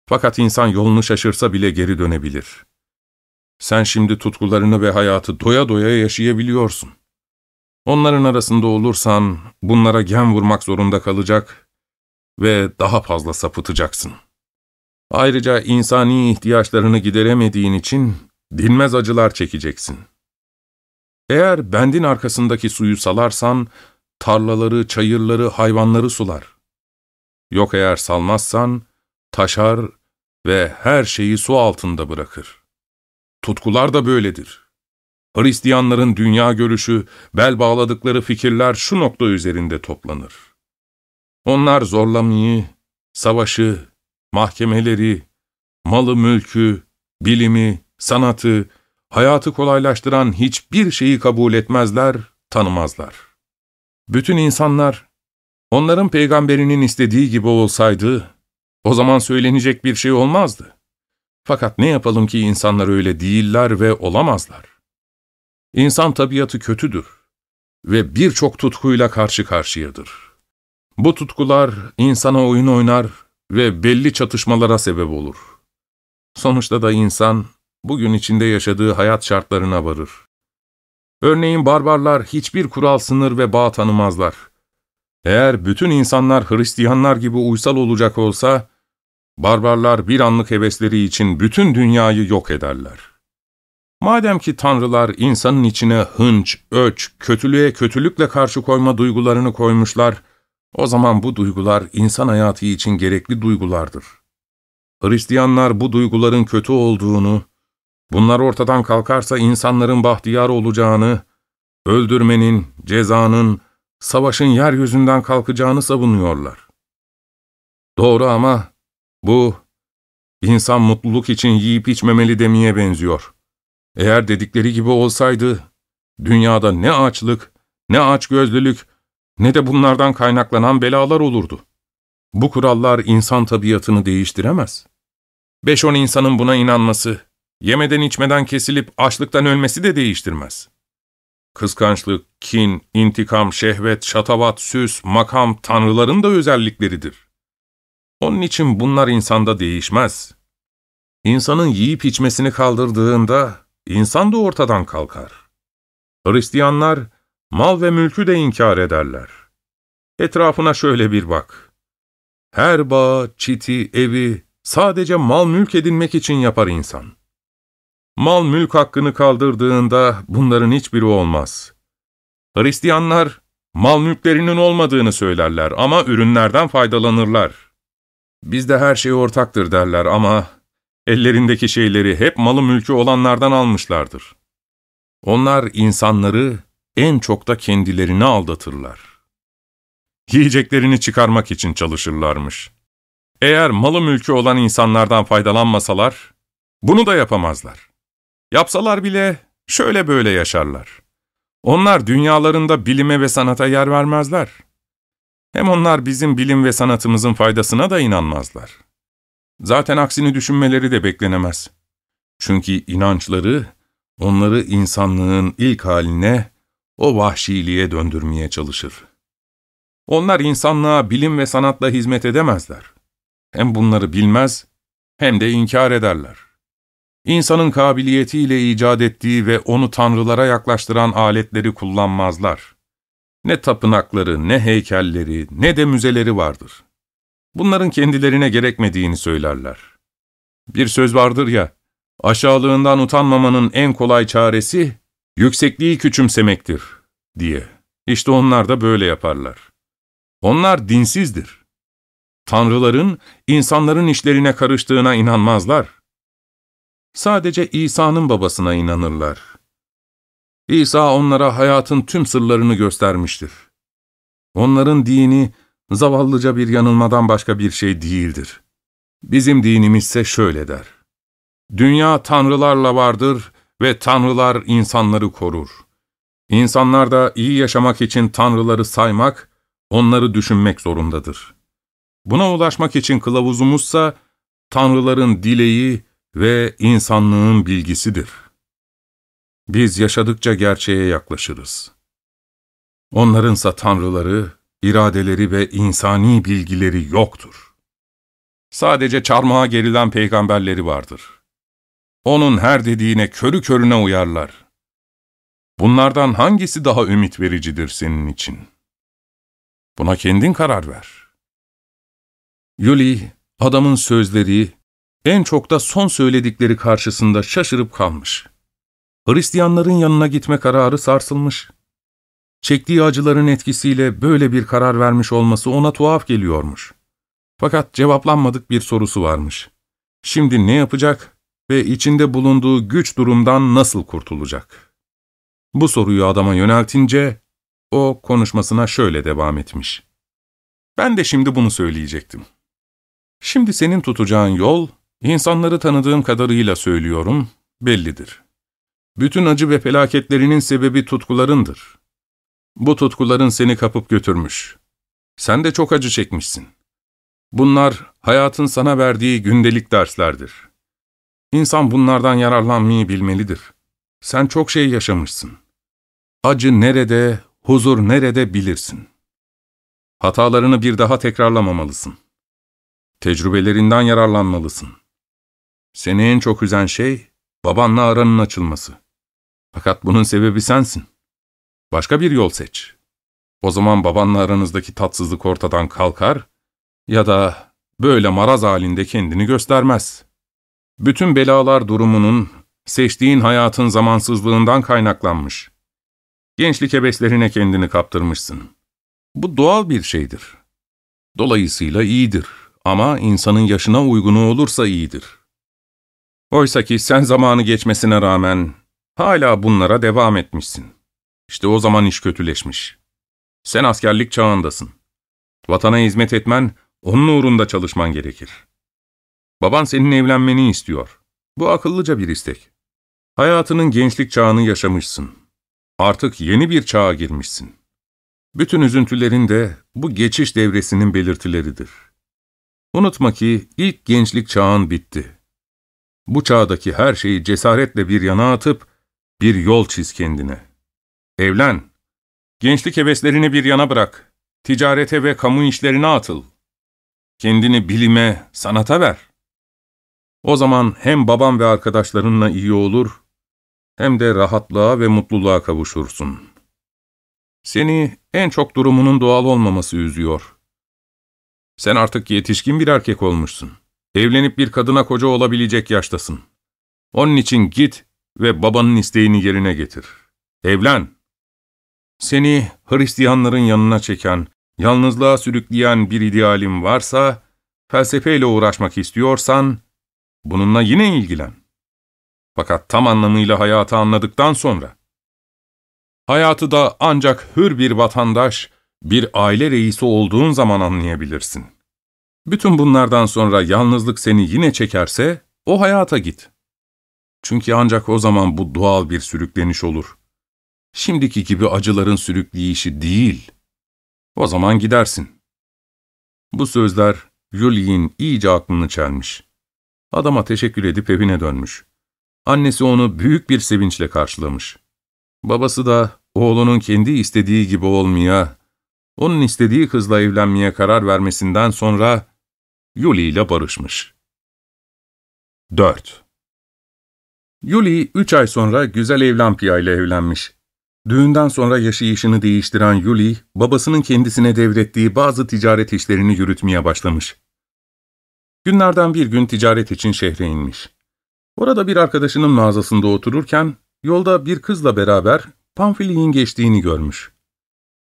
Fakat insan yolunu şaşırsa bile geri dönebilir. Sen şimdi tutkularını ve hayatı doya doya yaşayabiliyorsun. Onların arasında olursan bunlara gem vurmak zorunda kalacak ve daha fazla sapıtacaksın. Ayrıca insani ihtiyaçlarını gideremediğin için dinmez acılar çekeceksin. Eğer bendin arkasındaki suyu salarsan, tarlaları, çayırları, hayvanları sular. Yok eğer salmazsan, taşar ve her şeyi su altında bırakır. Tutkular da böyledir. Hristiyanların dünya görüşü, bel bağladıkları fikirler şu nokta üzerinde toplanır. Onlar zorlamayı, savaşı, mahkemeleri, malı mülkü, bilimi, sanatı, hayatı kolaylaştıran hiçbir şeyi kabul etmezler, tanımazlar. Bütün insanlar, onların peygamberinin istediği gibi olsaydı, o zaman söylenecek bir şey olmazdı. Fakat ne yapalım ki insanlar öyle değiller ve olamazlar. İnsan tabiatı kötüdür ve birçok tutkuyla karşı karşıyadır. Bu tutkular insana oyun oynar ve belli çatışmalara sebep olur. Sonuçta da insan bugün içinde yaşadığı hayat şartlarına varır. Örneğin barbarlar hiçbir kural, sınır ve bağ tanımazlar. Eğer bütün insanlar Hristiyanlar gibi uysal olacak olsa, barbarlar bir anlık hevesleri için bütün dünyayı yok ederler. Madem ki tanrılar insanın içine hınç, öç, kötülüğe kötülükle karşı koyma duygularını koymuşlar, o zaman bu duygular insan hayatı için gerekli duygulardır. Hristiyanlar bu duyguların kötü olduğunu, bunlar ortadan kalkarsa insanların bahtiyar olacağını, öldürmenin, cezanın, savaşın yeryüzünden kalkacağını savunuyorlar. Doğru ama bu, insan mutluluk için yiyip içmemeli demeye benziyor. Eğer dedikleri gibi olsaydı, dünyada ne açlık, ne açgözlülük, ne de bunlardan kaynaklanan belalar olurdu. Bu kurallar insan tabiatını değiştiremez. Beş on insanın buna inanması, yemeden içmeden kesilip açlıktan ölmesi de değiştirmez. Kıskançlık, kin, intikam, şehvet, şatavat, süs, makam, tanrıların da özellikleridir. Onun için bunlar insanda değişmez. İnsanın yiyip içmesini kaldırdığında, insan da ortadan kalkar. Hristiyanlar, Mal ve mülkü de inkar ederler. Etrafına şöyle bir bak. Her bağ, çiti, evi sadece mal mülk edinmek için yapar insan. Mal mülk hakkını kaldırdığında bunların hiçbiri olmaz. Hristiyanlar, mal mülklerinin olmadığını söylerler ama ürünlerden faydalanırlar. Bizde her şey ortaktır derler ama ellerindeki şeyleri hep malı mülkü olanlardan almışlardır. Onlar insanları en çok da kendilerini aldatırlar. Yiyeceklerini çıkarmak için çalışırlarmış. Eğer malı mülkü olan insanlardan faydalanmasalar, bunu da yapamazlar. Yapsalar bile şöyle böyle yaşarlar. Onlar dünyalarında bilime ve sanata yer vermezler. Hem onlar bizim bilim ve sanatımızın faydasına da inanmazlar. Zaten aksini düşünmeleri de beklenemez. Çünkü inançları, onları insanlığın ilk haline o vahşiliğe döndürmeye çalışır. Onlar insanlığa bilim ve sanatla hizmet edemezler. Hem bunları bilmez, hem de inkar ederler. İnsanın kabiliyetiyle icat ettiği ve onu tanrılara yaklaştıran aletleri kullanmazlar. Ne tapınakları, ne heykelleri, ne de müzeleri vardır. Bunların kendilerine gerekmediğini söylerler. Bir söz vardır ya, aşağılığından utanmamanın en kolay çaresi, yüksekliği küçümsemektir diye. İşte onlar da böyle yaparlar. Onlar dinsizdir. Tanrıların insanların işlerine karıştığına inanmazlar. Sadece İsa'nın babasına inanırlar. İsa onlara hayatın tüm sırlarını göstermiştir. Onların dini zavallıca bir yanılmadan başka bir şey değildir. Bizim dinimizse şöyle der. Dünya tanrılarla vardır ve tanrılar insanları korur. İnsanlar da iyi yaşamak için tanrıları saymak, onları düşünmek zorundadır. Buna ulaşmak için kılavuzumuzsa tanrıların dileği ve insanlığın bilgisidir. Biz yaşadıkça gerçeğe yaklaşırız. Onlarınsa tanrıları, iradeleri ve insani bilgileri yoktur. Sadece çarmıha gerilen peygamberleri vardır. Onun her dediğine körü körüne uyarlar. Bunlardan hangisi daha ümit vericidir senin için? Buna kendin karar ver. Yuli, adamın sözleri, en çok da son söyledikleri karşısında şaşırıp kalmış. Hristiyanların yanına gitme kararı sarsılmış. Çektiği acıların etkisiyle böyle bir karar vermiş olması ona tuhaf geliyormuş. Fakat cevaplanmadık bir sorusu varmış. Şimdi ne yapacak ve içinde bulunduğu güç durumdan nasıl kurtulacak? Bu soruyu adama yöneltince o konuşmasına şöyle devam etmiş. Ben de şimdi bunu söyleyecektim. Şimdi senin tutacağın yol, insanları tanıdığım kadarıyla söylüyorum, bellidir. Bütün acı ve felaketlerinin sebebi tutkularındır. Bu tutkuların seni kapıp götürmüş. Sen de çok acı çekmişsin. Bunlar hayatın sana verdiği gündelik derslerdir. İnsan bunlardan yararlanmayı bilmelidir. Sen çok şey yaşamışsın. Acı nerede, huzur nerede bilirsin. Hatalarını bir daha tekrarlamamalısın. Tecrübelerinden yararlanmalısın. Seni en çok üzen şey, babanla aranın açılması. Fakat bunun sebebi sensin. Başka bir yol seç. O zaman babanla aranızdaki tatsızlık ortadan kalkar ya da böyle maraz halinde kendini göstermez. Bütün belalar durumunun, seçtiğin hayatın zamansızlığından kaynaklanmış. Gençlik heveslerine kendini kaptırmışsın. Bu doğal bir şeydir. Dolayısıyla iyidir ama insanın yaşına uygunu olursa iyidir. Oysa ki sen zamanı geçmesine rağmen hala bunlara devam etmişsin. İşte o zaman iş kötüleşmiş. Sen askerlik çağındasın. Vatana hizmet etmen, onun uğrunda çalışman gerekir. Baban senin evlenmeni istiyor. Bu akıllıca bir istek. Hayatının gençlik çağını yaşamışsın. Artık yeni bir çağa girmişsin. Bütün üzüntülerin de bu geçiş devresinin belirtileridir. Unutma ki ilk gençlik çağın bitti. Bu çağdaki her şeyi cesaretle bir yana atıp bir yol çiz kendine. Evlen. Gençlik heveslerini bir yana bırak. Ticarete ve kamu işlerine atıl. Kendini bilime, sanata ver. O zaman hem babam ve arkadaşlarınla iyi olur, hem de rahatlığa ve mutluluğa kavuşursun. Seni en çok durumunun doğal olmaması üzüyor. Sen artık yetişkin bir erkek olmuşsun. Evlenip bir kadına koca olabilecek yaştasın. Onun için git ve babanın isteğini yerine getir. Evlen. Seni Hristiyanların yanına çeken, yalnızlığa sürükleyen bir idealin varsa, felsefeyle uğraşmak istiyorsan, bununla yine ilgilen. Fakat tam anlamıyla hayatı anladıktan sonra, hayatı da ancak hür bir vatandaş, bir aile reisi olduğun zaman anlayabilirsin. Bütün bunlardan sonra yalnızlık seni yine çekerse, o hayata git. Çünkü ancak o zaman bu doğal bir sürükleniş olur. Şimdiki gibi acıların sürükleyişi değil. O zaman gidersin. Bu sözler Juli'nin iyice aklını çelmiş. Adama teşekkür edip evine dönmüş. Annesi onu büyük bir sevinçle karşılamış. Babası da oğlunun kendi istediği gibi olmaya, onun istediği kızla evlenmeye karar vermesinden sonra Yuli ile barışmış. 4. Yuli, üç ay sonra güzel Evlampia ile evlenmiş. Düğünden sonra yaşayışını değiştiren Yuli, babasının kendisine devrettiği bazı ticaret işlerini yürütmeye başlamış. Günlerden bir gün ticaret için şehre inmiş. Orada bir arkadaşının mağazasında otururken, yolda bir kızla beraber Pamfili'nin geçtiğini görmüş.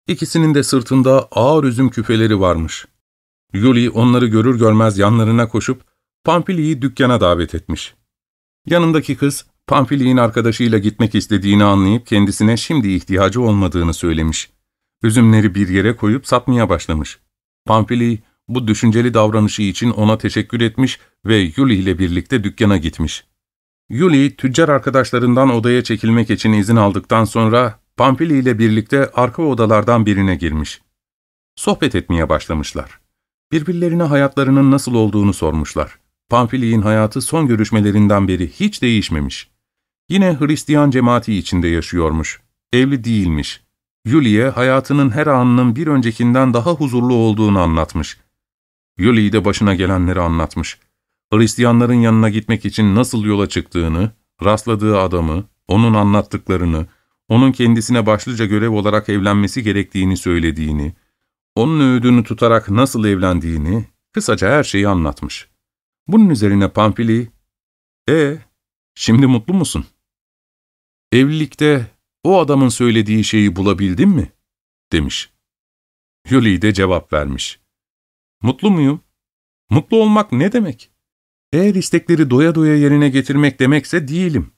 İkisinin de sırtında ağır üzüm küpeleri varmış. Yuli onları görür görmez yanlarına koşup Pamfili'yi dükkana davet etmiş. Yanındaki kız, Pamfili'nin arkadaşıyla gitmek istediğini anlayıp kendisine şimdi ihtiyacı olmadığını söylemiş. Üzümleri bir yere koyup satmaya başlamış. Pamfili bu düşünceli davranışı için ona teşekkür etmiş ve Yuli ile birlikte dükkana gitmiş. Yuli, tüccar arkadaşlarından odaya çekilmek için izin aldıktan sonra Pampili ile birlikte arka odalardan birine girmiş. Sohbet etmeye başlamışlar. Birbirlerine hayatlarının nasıl olduğunu sormuşlar. Pamfili'nin hayatı son görüşmelerinden beri hiç değişmemiş. Yine Hristiyan cemaati içinde yaşıyormuş. Evli değilmiş. Yuli'ye hayatının her anının bir öncekinden daha huzurlu olduğunu anlatmış. Yuli de başına gelenleri anlatmış. Hristiyanların yanına gitmek için nasıl yola çıktığını, rastladığı adamı, onun anlattıklarını, onun kendisine başlıca görev olarak evlenmesi gerektiğini söylediğini, onun öğüdünü tutarak nasıl evlendiğini, kısaca her şeyi anlatmış. Bunun üzerine Pamfili, ''E, şimdi mutlu musun? Evlilikte o adamın söylediği şeyi bulabildin mi?'' demiş. Yuli de cevap vermiş. ''Mutlu muyum? Mutlu olmak ne demek? Eğer istekleri doya doya yerine getirmek demekse değilim.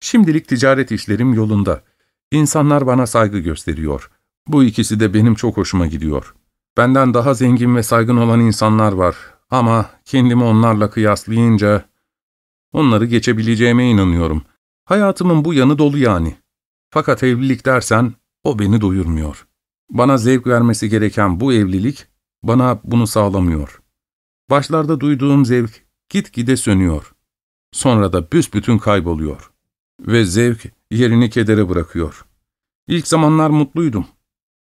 Şimdilik ticaret işlerim yolunda. İnsanlar bana saygı gösteriyor. Bu ikisi de benim çok hoşuma gidiyor. Benden daha zengin ve saygın olan insanlar var ama kendimi onlarla kıyaslayınca onları geçebileceğime inanıyorum. Hayatımın bu yanı dolu yani. Fakat evlilik dersen o beni doyurmuyor. Bana zevk vermesi gereken bu evlilik bana bunu sağlamıyor. Başlarda duyduğum zevk gitgide sönüyor. Sonra da büsbütün kayboluyor. Ve zevk yerini kedere bırakıyor. İlk zamanlar mutluydum.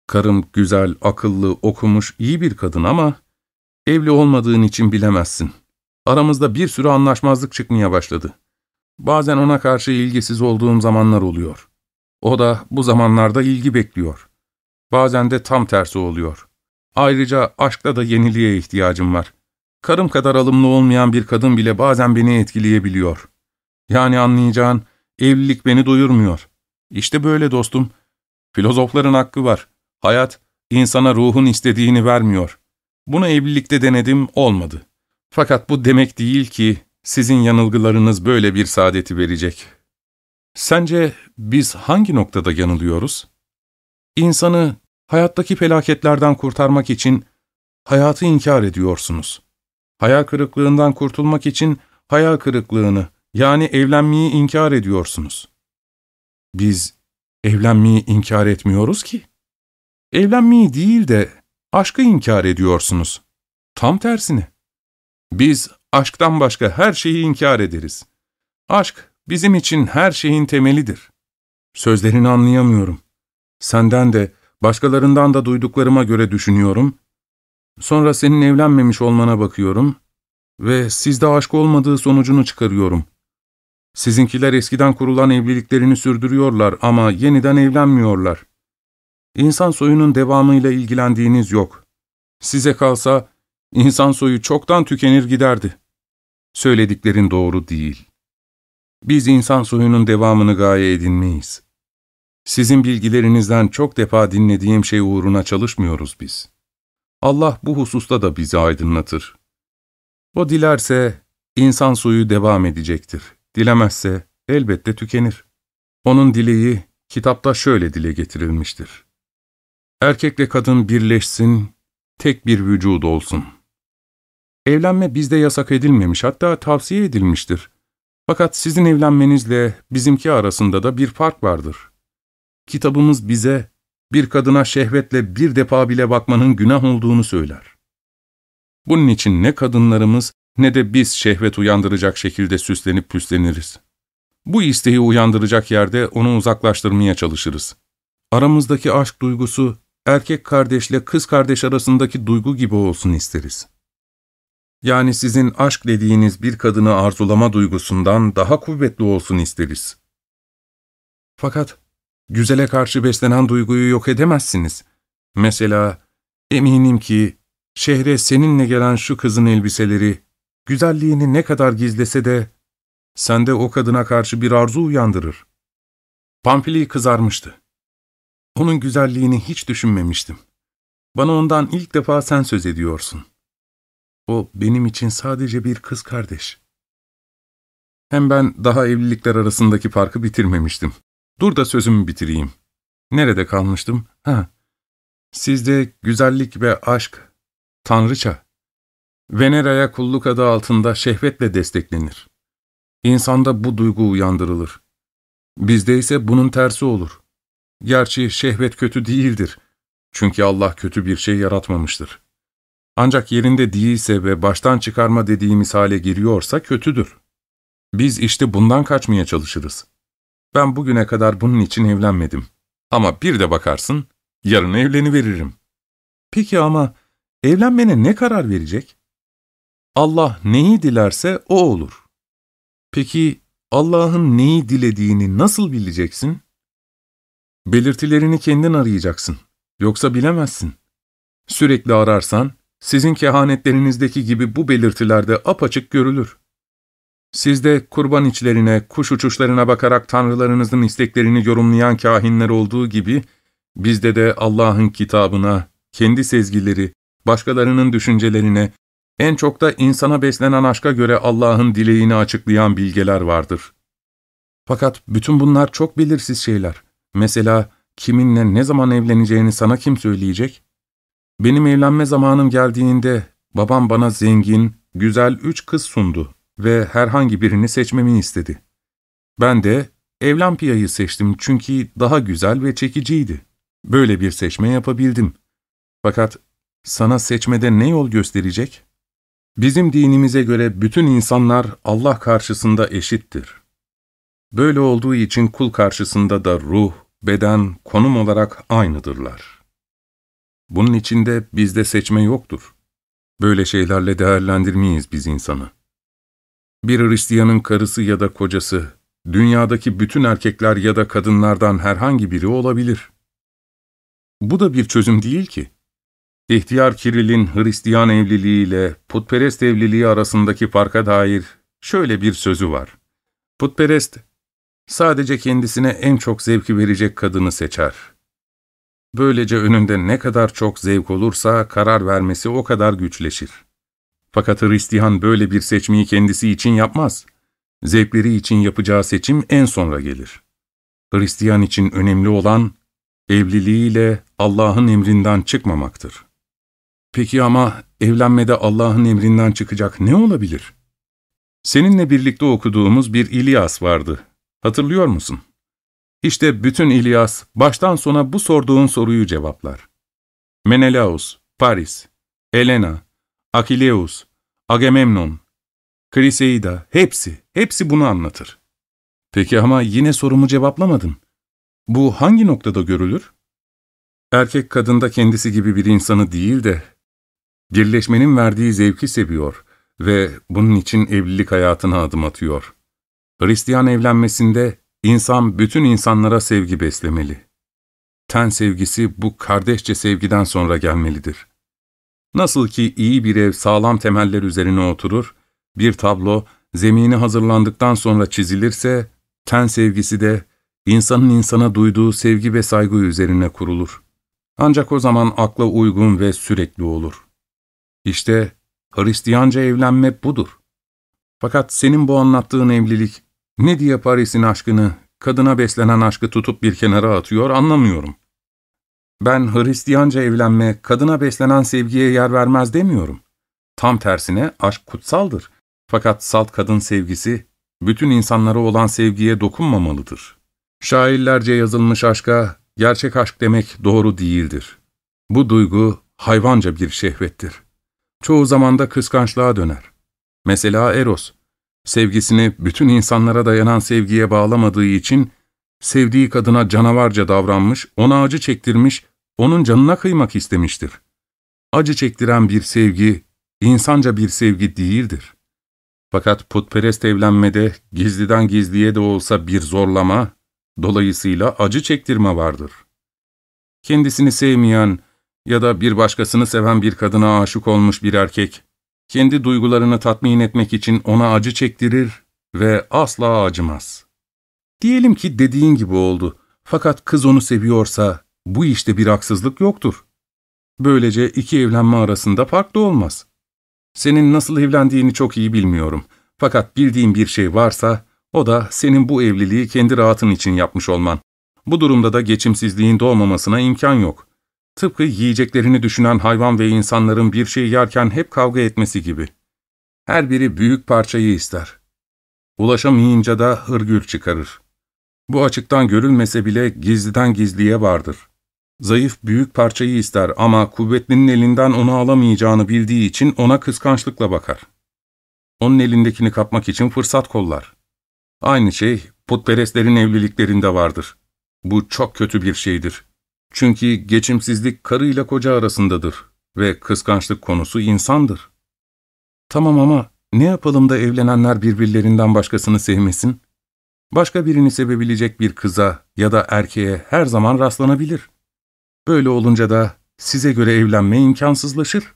Karım güzel, akıllı, okumuş, iyi bir kadın ama evli olmadığın için bilemezsin. Aramızda bir sürü anlaşmazlık çıkmaya başladı. Bazen ona karşı ilgisiz olduğum zamanlar oluyor. O da bu zamanlarda ilgi bekliyor. Bazen de tam tersi oluyor. Ayrıca aşkta da yeniliğe ihtiyacım var. Karım kadar alımlı olmayan bir kadın bile bazen beni etkileyebiliyor. Yani anlayacağın, evlilik beni doyurmuyor. İşte böyle dostum. Filozofların hakkı var. Hayat, insana ruhun istediğini vermiyor. Bunu evlilikte denedim, olmadı. Fakat bu demek değil ki sizin yanılgılarınız böyle bir saadeti verecek. Sence biz hangi noktada yanılıyoruz? İnsanı hayattaki felaketlerden kurtarmak için hayatı inkar ediyorsunuz. Hayal kırıklığından kurtulmak için hayal kırıklığını, yani evlenmeyi inkar ediyorsunuz. Biz evlenmeyi inkar etmiyoruz ki. Evlenmeyi değil de aşkı inkar ediyorsunuz. Tam tersine. Biz aşktan başka her şeyi inkar ederiz. Aşk bizim için her şeyin temelidir. Sözlerini anlayamıyorum. Senden de, başkalarından da duyduklarıma göre düşünüyorum. Sonra senin evlenmemiş olmana bakıyorum ve sizde aşk olmadığı sonucunu çıkarıyorum. Sizinkiler eskiden kurulan evliliklerini sürdürüyorlar ama yeniden evlenmiyorlar. İnsan soyunun devamıyla ilgilendiğiniz yok. Size kalsa insan soyu çoktan tükenir giderdi. Söylediklerin doğru değil. Biz insan soyunun devamını gaye edinmeyiz. Sizin bilgilerinizden çok defa dinlediğim şey uğruna çalışmıyoruz biz. Allah bu hususta da bizi aydınlatır. O dilerse insan soyu devam edecektir. Dilemezse elbette tükenir. Onun dileği kitapta şöyle dile getirilmiştir. Erkekle kadın birleşsin, tek bir vücud olsun. Evlenme bizde yasak edilmemiş, hatta tavsiye edilmiştir. Fakat sizin evlenmenizle bizimki arasında da bir fark vardır. Kitabımız bize bir kadına şehvetle bir defa bile bakmanın günah olduğunu söyler. Bunun için ne kadınlarımız ne de biz şehvet uyandıracak şekilde süslenip püsleniriz. Bu isteği uyandıracak yerde onu uzaklaştırmaya çalışırız. Aramızdaki aşk duygusu erkek kardeşle kız kardeş arasındaki duygu gibi olsun isteriz. Yani sizin aşk dediğiniz bir kadını arzulama duygusundan daha kuvvetli olsun isteriz. Fakat güzele karşı beslenen duyguyu yok edemezsiniz. Mesela eminim ki şehre seninle gelen şu kızın elbiseleri güzelliğini ne kadar gizlese de sende o kadına karşı bir arzu uyandırır. Pampili kızarmıştı. Onun güzelliğini hiç düşünmemiştim. Bana ondan ilk defa sen söz ediyorsun. O benim için sadece bir kız kardeş. Hem ben daha evlilikler arasındaki farkı bitirmemiştim. Dur da sözümü bitireyim. Nerede kalmıştım? Ha. Sizde güzellik ve aşk, tanrıça. Venera'ya kulluk adı altında şehvetle desteklenir. İnsanda bu duygu uyandırılır. Bizde ise bunun tersi olur. Gerçi şehvet kötü değildir. Çünkü Allah kötü bir şey yaratmamıştır. Ancak yerinde değilse ve baştan çıkarma dediğimiz hale giriyorsa kötüdür. Biz işte bundan kaçmaya çalışırız. Ben bugüne kadar bunun için evlenmedim. Ama bir de bakarsın, yarın evleniveririm. Peki ama evlenmene ne karar verecek? Allah neyi dilerse o olur. Peki Allah'ın neyi dilediğini nasıl bileceksin? Belirtilerini kendin arayacaksın. Yoksa bilemezsin. Sürekli ararsan, sizin kehanetlerinizdeki gibi bu belirtilerde apaçık görülür. Siz de kurban içlerine, kuş uçuşlarına bakarak tanrılarınızın isteklerini yorumlayan kahinler olduğu gibi, bizde de Allah'ın kitabına, kendi sezgileri, başkalarının düşüncelerine, en çok da insana beslenen aşka göre Allah'ın dileğini açıklayan bilgeler vardır. Fakat bütün bunlar çok belirsiz şeyler. Mesela kiminle ne zaman evleneceğini sana kim söyleyecek? Benim evlenme zamanım geldiğinde babam bana zengin, güzel üç kız sundu ve herhangi birini seçmemi istedi. Ben de Evlampiya'yı seçtim çünkü daha güzel ve çekiciydi. Böyle bir seçme yapabildim. Fakat sana seçmede ne yol gösterecek? Bizim dinimize göre bütün insanlar Allah karşısında eşittir. Böyle olduğu için kul karşısında da ruh, beden, konum olarak aynıdırlar. Bunun içinde bizde seçme yoktur. Böyle şeylerle değerlendirmeyiz biz insanı. Bir Hristiyanın karısı ya da kocası, dünyadaki bütün erkekler ya da kadınlardan herhangi biri olabilir. Bu da bir çözüm değil ki. İhtiyar Kiril'in Hristiyan evliliği ile putperest evliliği arasındaki farka dair şöyle bir sözü var. Putperest, sadece kendisine en çok zevki verecek kadını seçer. Böylece önünde ne kadar çok zevk olursa karar vermesi o kadar güçleşir. Fakat Hristiyan böyle bir seçmeyi kendisi için yapmaz. Zevkleri için yapacağı seçim en sonra gelir. Hristiyan için önemli olan, evliliğiyle Allah'ın emrinden çıkmamaktır. Peki ama evlenmede Allah'ın emrinden çıkacak ne olabilir? Seninle birlikte okuduğumuz bir İlyas vardı. Hatırlıyor musun? İşte bütün İlyas baştan sona bu sorduğun soruyu cevaplar. Menelaus, Paris, Elena, Akileus, Agamemnon, Kriseida, hepsi, hepsi bunu anlatır. Peki ama yine sorumu cevaplamadın. Bu hangi noktada görülür? Erkek kadında kendisi gibi bir insanı değil de, birleşmenin verdiği zevki seviyor ve bunun için evlilik hayatına adım atıyor. Hristiyan evlenmesinde insan bütün insanlara sevgi beslemeli. Ten sevgisi bu kardeşçe sevgiden sonra gelmelidir. Nasıl ki iyi bir ev sağlam temeller üzerine oturur, bir tablo zemini hazırlandıktan sonra çizilirse, ten sevgisi de insanın insana duyduğu sevgi ve saygı üzerine kurulur. Ancak o zaman akla uygun ve sürekli olur. İşte Hristiyanca evlenme budur. Fakat senin bu anlattığın evlilik ne diye Paris'in aşkını, kadına beslenen aşkı tutup bir kenara atıyor anlamıyorum. Ben Hristiyanca evlenme, kadına beslenen sevgiye yer vermez demiyorum. Tam tersine aşk kutsaldır. Fakat salt kadın sevgisi, bütün insanlara olan sevgiye dokunmamalıdır. Şairlerce yazılmış aşka, gerçek aşk demek doğru değildir. Bu duygu, hayvanca bir şehvettir. Çoğu zaman da kıskançlığa döner. Mesela Eros, sevgisini bütün insanlara dayanan sevgiye bağlamadığı için, sevdiği kadına canavarca davranmış, ona acı çektirmiş, onun canına kıymak istemiştir. Acı çektiren bir sevgi, insanca bir sevgi değildir. Fakat putperest evlenmede gizliden gizliye de olsa bir zorlama, dolayısıyla acı çektirme vardır. Kendisini sevmeyen ya da bir başkasını seven bir kadına aşık olmuş bir erkek, kendi duygularını tatmin etmek için ona acı çektirir ve asla acımaz. Diyelim ki dediğin gibi oldu, fakat kız onu seviyorsa bu işte bir haksızlık yoktur. Böylece iki evlenme arasında fark da olmaz. Senin nasıl evlendiğini çok iyi bilmiyorum. Fakat bildiğim bir şey varsa, o da senin bu evliliği kendi rahatın için yapmış olman. Bu durumda da geçimsizliğin doğmamasına imkan yok. Tıpkı yiyeceklerini düşünen hayvan ve insanların bir şey yerken hep kavga etmesi gibi. Her biri büyük parçayı ister. Ulaşamayınca da hırgür çıkarır. Bu açıktan görülmese bile gizliden gizliye vardır. Zayıf büyük parçayı ister ama kuvvetlinin elinden onu alamayacağını bildiği için ona kıskançlıkla bakar. Onun elindekini kapmak için fırsat kollar. Aynı şey putperestlerin evliliklerinde vardır. Bu çok kötü bir şeydir. Çünkü geçimsizlik karıyla koca arasındadır ve kıskançlık konusu insandır. Tamam ama ne yapalım da evlenenler birbirlerinden başkasını sevmesin? Başka birini sevebilecek bir kıza ya da erkeğe her zaman rastlanabilir. Böyle olunca da size göre evlenme imkansızlaşır.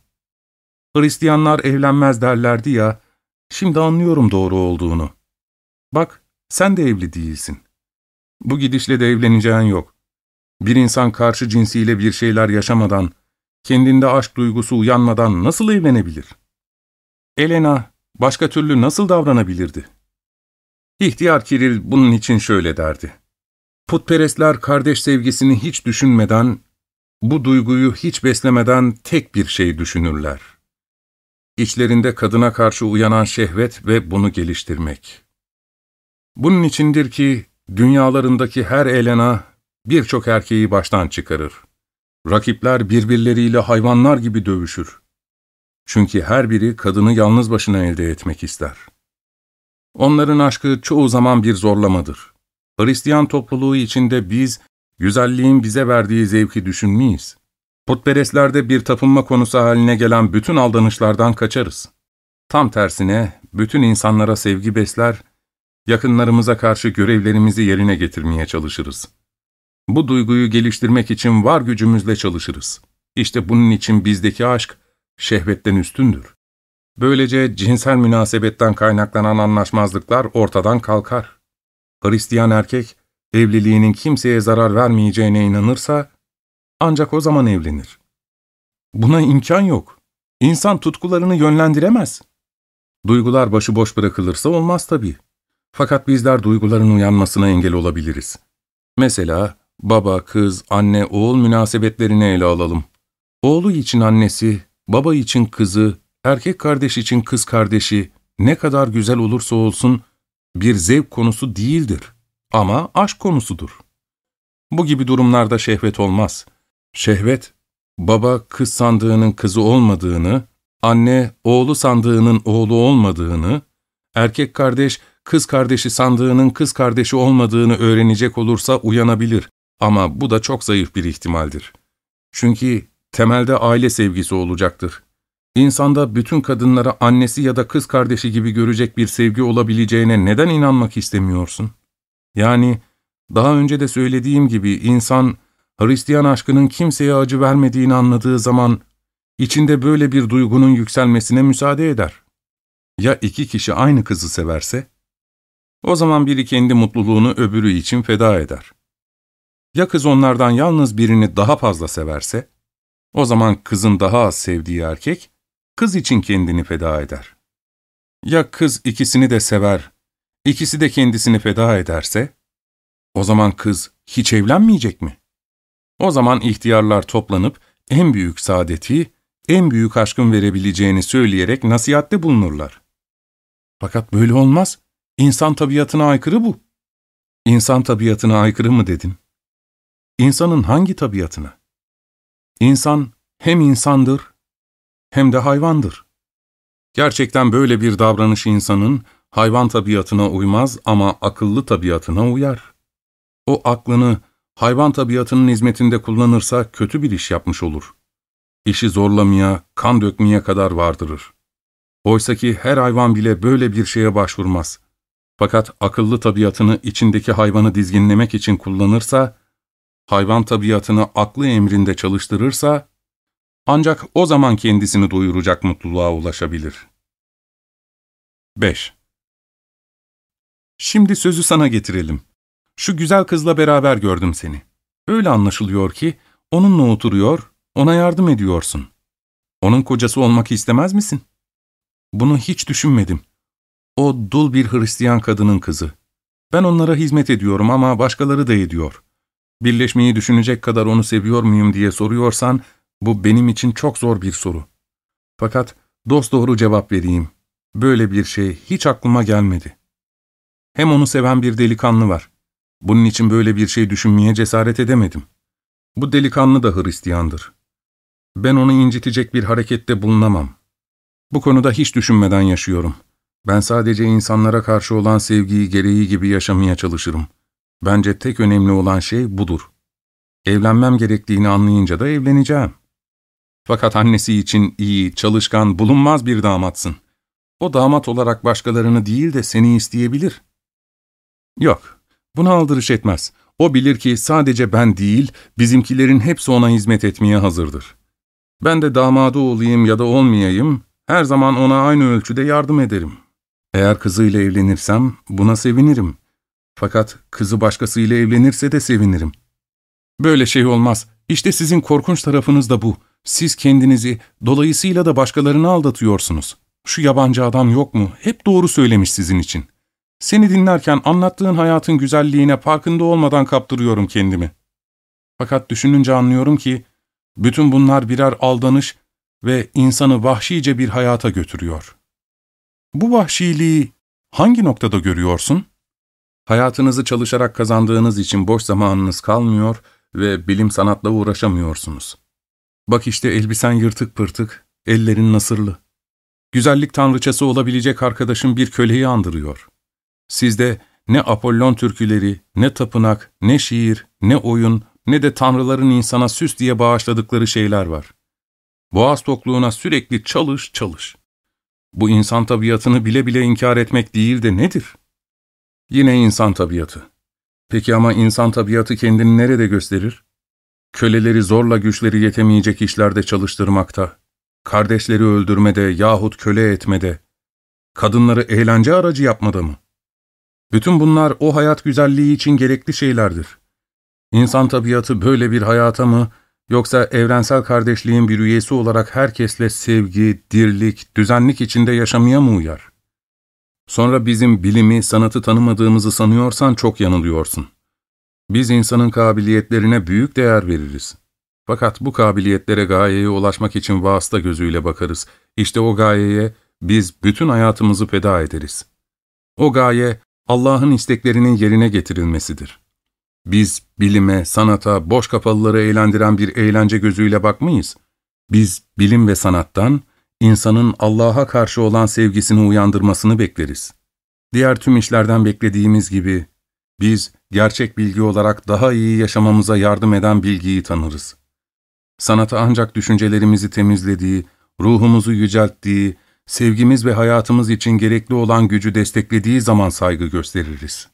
Hristiyanlar evlenmez derlerdi ya, şimdi anlıyorum doğru olduğunu. Bak, sen de evli değilsin. Bu gidişle de evleneceğin yok. Bir insan karşı cinsiyle bir şeyler yaşamadan, kendinde aşk duygusu uyanmadan nasıl evlenebilir? Elena, başka türlü nasıl davranabilirdi? İhtiyar Kiril bunun için şöyle derdi. Putperestler kardeş sevgisini hiç düşünmeden, bu duyguyu hiç beslemeden tek bir şey düşünürler. İçlerinde kadına karşı uyanan şehvet ve bunu geliştirmek. Bunun içindir ki dünyalarındaki her Elena birçok erkeği baştan çıkarır. Rakipler birbirleriyle hayvanlar gibi dövüşür. Çünkü her biri kadını yalnız başına elde etmek ister. Onların aşkı çoğu zaman bir zorlamadır. Hristiyan topluluğu içinde biz, güzelliğin bize verdiği zevki düşünmeyiz. Putperestlerde bir tapınma konusu haline gelen bütün aldanışlardan kaçarız. Tam tersine bütün insanlara sevgi besler, yakınlarımıza karşı görevlerimizi yerine getirmeye çalışırız. Bu duyguyu geliştirmek için var gücümüzle çalışırız. İşte bunun için bizdeki aşk, şehvetten üstündür. Böylece cinsel münasebetten kaynaklanan anlaşmazlıklar ortadan kalkar. Hristiyan erkek, evliliğinin kimseye zarar vermeyeceğine inanırsa, ancak o zaman evlenir. Buna imkan yok. İnsan tutkularını yönlendiremez. Duygular başıboş bırakılırsa olmaz tabii. Fakat bizler duyguların uyanmasına engel olabiliriz. Mesela baba, kız, anne, oğul münasebetlerini ele alalım. Oğlu için annesi, baba için kızı, erkek kardeş için kız kardeşi ne kadar güzel olursa olsun bir zevk konusu değildir ama aşk konusudur. Bu gibi durumlarda şehvet olmaz. Şehvet, baba kız sandığının kızı olmadığını, anne oğlu sandığının oğlu olmadığını, erkek kardeş kız kardeşi sandığının kız kardeşi olmadığını öğrenecek olursa uyanabilir ama bu da çok zayıf bir ihtimaldir. Çünkü temelde aile sevgisi olacaktır. İnsanda bütün kadınlara annesi ya da kız kardeşi gibi görecek bir sevgi olabileceğine neden inanmak istemiyorsun? Yani daha önce de söylediğim gibi insan Hristiyan aşkının kimseye acı vermediğini anladığı zaman içinde böyle bir duygunun yükselmesine müsaade eder. Ya iki kişi aynı kızı severse? O zaman biri kendi mutluluğunu öbürü için feda eder. Ya kız onlardan yalnız birini daha fazla severse? O zaman kızın daha az sevdiği erkek, kız için kendini feda eder. Ya kız ikisini de sever, ikisi de kendisini feda ederse? O zaman kız hiç evlenmeyecek mi? O zaman ihtiyarlar toplanıp en büyük saadeti, en büyük aşkın verebileceğini söyleyerek nasihatte bulunurlar. Fakat böyle olmaz. İnsan tabiatına aykırı bu. İnsan tabiatına aykırı mı dedin? İnsanın hangi tabiatına? İnsan hem insandır hem de hayvandır. Gerçekten böyle bir davranış insanın hayvan tabiatına uymaz ama akıllı tabiatına uyar. O aklını hayvan tabiatının hizmetinde kullanırsa kötü bir iş yapmış olur. İşi zorlamaya, kan dökmeye kadar vardırır. Oysaki her hayvan bile böyle bir şeye başvurmaz. Fakat akıllı tabiatını içindeki hayvanı dizginlemek için kullanırsa, hayvan tabiatını aklı emrinde çalıştırırsa, ancak o zaman kendisini doyuracak mutluluğa ulaşabilir. 5. Şimdi sözü sana getirelim. Şu güzel kızla beraber gördüm seni. Öyle anlaşılıyor ki, onunla oturuyor, ona yardım ediyorsun. Onun kocası olmak istemez misin? Bunu hiç düşünmedim. O dul bir Hristiyan kadının kızı. Ben onlara hizmet ediyorum ama başkaları da ediyor. Birleşmeyi düşünecek kadar onu seviyor muyum diye soruyorsan, bu benim için çok zor bir soru. Fakat dosdoğru cevap vereyim. Böyle bir şey hiç aklıma gelmedi. Hem onu seven bir delikanlı var. Bunun için böyle bir şey düşünmeye cesaret edemedim. Bu delikanlı da Hristiyandır. Ben onu incitecek bir harekette bulunamam. Bu konuda hiç düşünmeden yaşıyorum. Ben sadece insanlara karşı olan sevgiyi gereği gibi yaşamaya çalışırım. Bence tek önemli olan şey budur. Evlenmem gerektiğini anlayınca da evleneceğim. Fakat annesi için iyi, çalışkan, bulunmaz bir damatsın. O damat olarak başkalarını değil de seni isteyebilir. Yok, buna aldırış etmez. O bilir ki sadece ben değil, bizimkilerin hepsi ona hizmet etmeye hazırdır. Ben de damadı olayım ya da olmayayım, her zaman ona aynı ölçüde yardım ederim. Eğer kızıyla evlenirsem buna sevinirim. Fakat kızı başkasıyla evlenirse de sevinirim. Böyle şey olmaz. İşte sizin korkunç tarafınız da bu. Siz kendinizi, dolayısıyla da başkalarını aldatıyorsunuz. Şu yabancı adam yok mu? Hep doğru söylemiş sizin için. Seni dinlerken anlattığın hayatın güzelliğine farkında olmadan kaptırıyorum kendimi. Fakat düşününce anlıyorum ki, bütün bunlar birer aldanış ve insanı vahşice bir hayata götürüyor. Bu vahşiliği hangi noktada görüyorsun? Hayatınızı çalışarak kazandığınız için boş zamanınız kalmıyor ve bilim sanatla uğraşamıyorsunuz. Bak işte elbisen yırtık pırtık, ellerin nasırlı. Güzellik tanrıçası olabilecek arkadaşın bir köleyi andırıyor. Sizde ne Apollon türküleri, ne tapınak, ne şiir, ne oyun, ne de tanrıların insana süs diye bağışladıkları şeyler var. Boğaz tokluğuna sürekli çalış çalış. Bu insan tabiatını bile bile inkar etmek değil de nedir? Yine insan tabiatı. Peki ama insan tabiatı kendini nerede gösterir? Köleleri zorla güçleri yetemeyecek işlerde çalıştırmakta, kardeşleri öldürmede yahut köle etmede, kadınları eğlence aracı yapmada mı? Bütün bunlar o hayat güzelliği için gerekli şeylerdir. İnsan tabiatı böyle bir hayata mı, yoksa evrensel kardeşliğin bir üyesi olarak herkesle sevgi, dirlik, düzenlik içinde yaşamaya mı uyar? Sonra bizim bilimi, sanatı tanımadığımızı sanıyorsan çok yanılıyorsun. Biz insanın kabiliyetlerine büyük değer veririz. Fakat bu kabiliyetlere gayeye ulaşmak için vasıta gözüyle bakarız. İşte o gayeye biz bütün hayatımızı feda ederiz. O gaye, Allah'ın isteklerinin yerine getirilmesidir. Biz bilime, sanata, boş kafalıları eğlendiren bir eğlence gözüyle bakmayız. Biz bilim ve sanattan, insanın Allah'a karşı olan sevgisini uyandırmasını bekleriz. Diğer tüm işlerden beklediğimiz gibi, biz gerçek bilgi olarak daha iyi yaşamamıza yardım eden bilgiyi tanırız. Sanata ancak düşüncelerimizi temizlediği, ruhumuzu yücelttiği, sevgimiz ve hayatımız için gerekli olan gücü desteklediği zaman saygı gösteririz.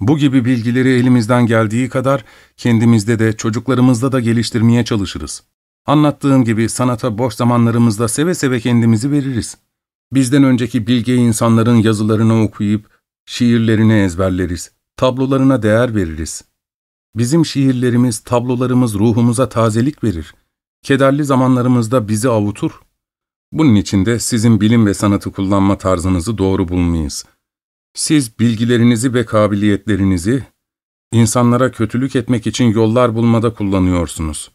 Bu gibi bilgileri elimizden geldiği kadar kendimizde de çocuklarımızda da geliştirmeye çalışırız. Anlattığım gibi sanata boş zamanlarımızda seve seve kendimizi veririz. Bizden önceki bilge insanların yazılarını okuyup şiirlerini ezberleriz, tablolarına değer veririz. Bizim şiirlerimiz, tablolarımız ruhumuza tazelik verir. Kederli zamanlarımızda bizi avutur. Bunun için de sizin bilim ve sanatı kullanma tarzınızı doğru bulmayız. Siz bilgilerinizi ve kabiliyetlerinizi insanlara kötülük etmek için yollar bulmada kullanıyorsunuz.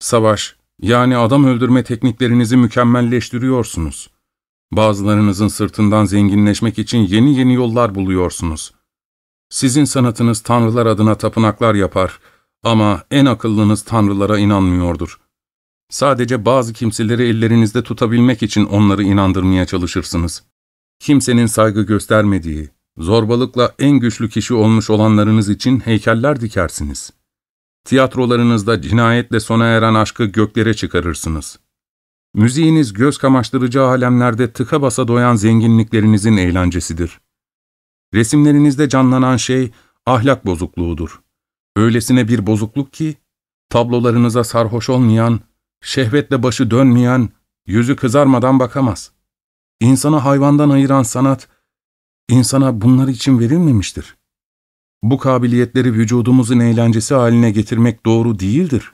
Savaş, yani adam öldürme tekniklerinizi mükemmelleştiriyorsunuz. Bazılarınızın sırtından zenginleşmek için yeni yeni yollar buluyorsunuz. Sizin sanatınız tanrılar adına tapınaklar yapar ama en akıllınız tanrılara inanmıyordur. Sadece bazı kimseleri ellerinizde tutabilmek için onları inandırmaya çalışırsınız. Kimsenin saygı göstermediği, zorbalıkla en güçlü kişi olmuş olanlarınız için heykeller dikersiniz. Tiyatrolarınızda cinayetle sona eren aşkı göklere çıkarırsınız. Müziğiniz göz kamaştırıcı alemlerde tıka basa doyan zenginliklerinizin eğlencesidir. Resimlerinizde canlanan şey ahlak bozukluğudur. Öylesine bir bozukluk ki, tablolarınıza sarhoş olmayan, şehvetle başı dönmeyen, yüzü kızarmadan bakamaz. İnsanı hayvandan ayıran sanat, insana bunlar için verilmemiştir. Bu kabiliyetleri vücudumuzun eğlencesi haline getirmek doğru değildir.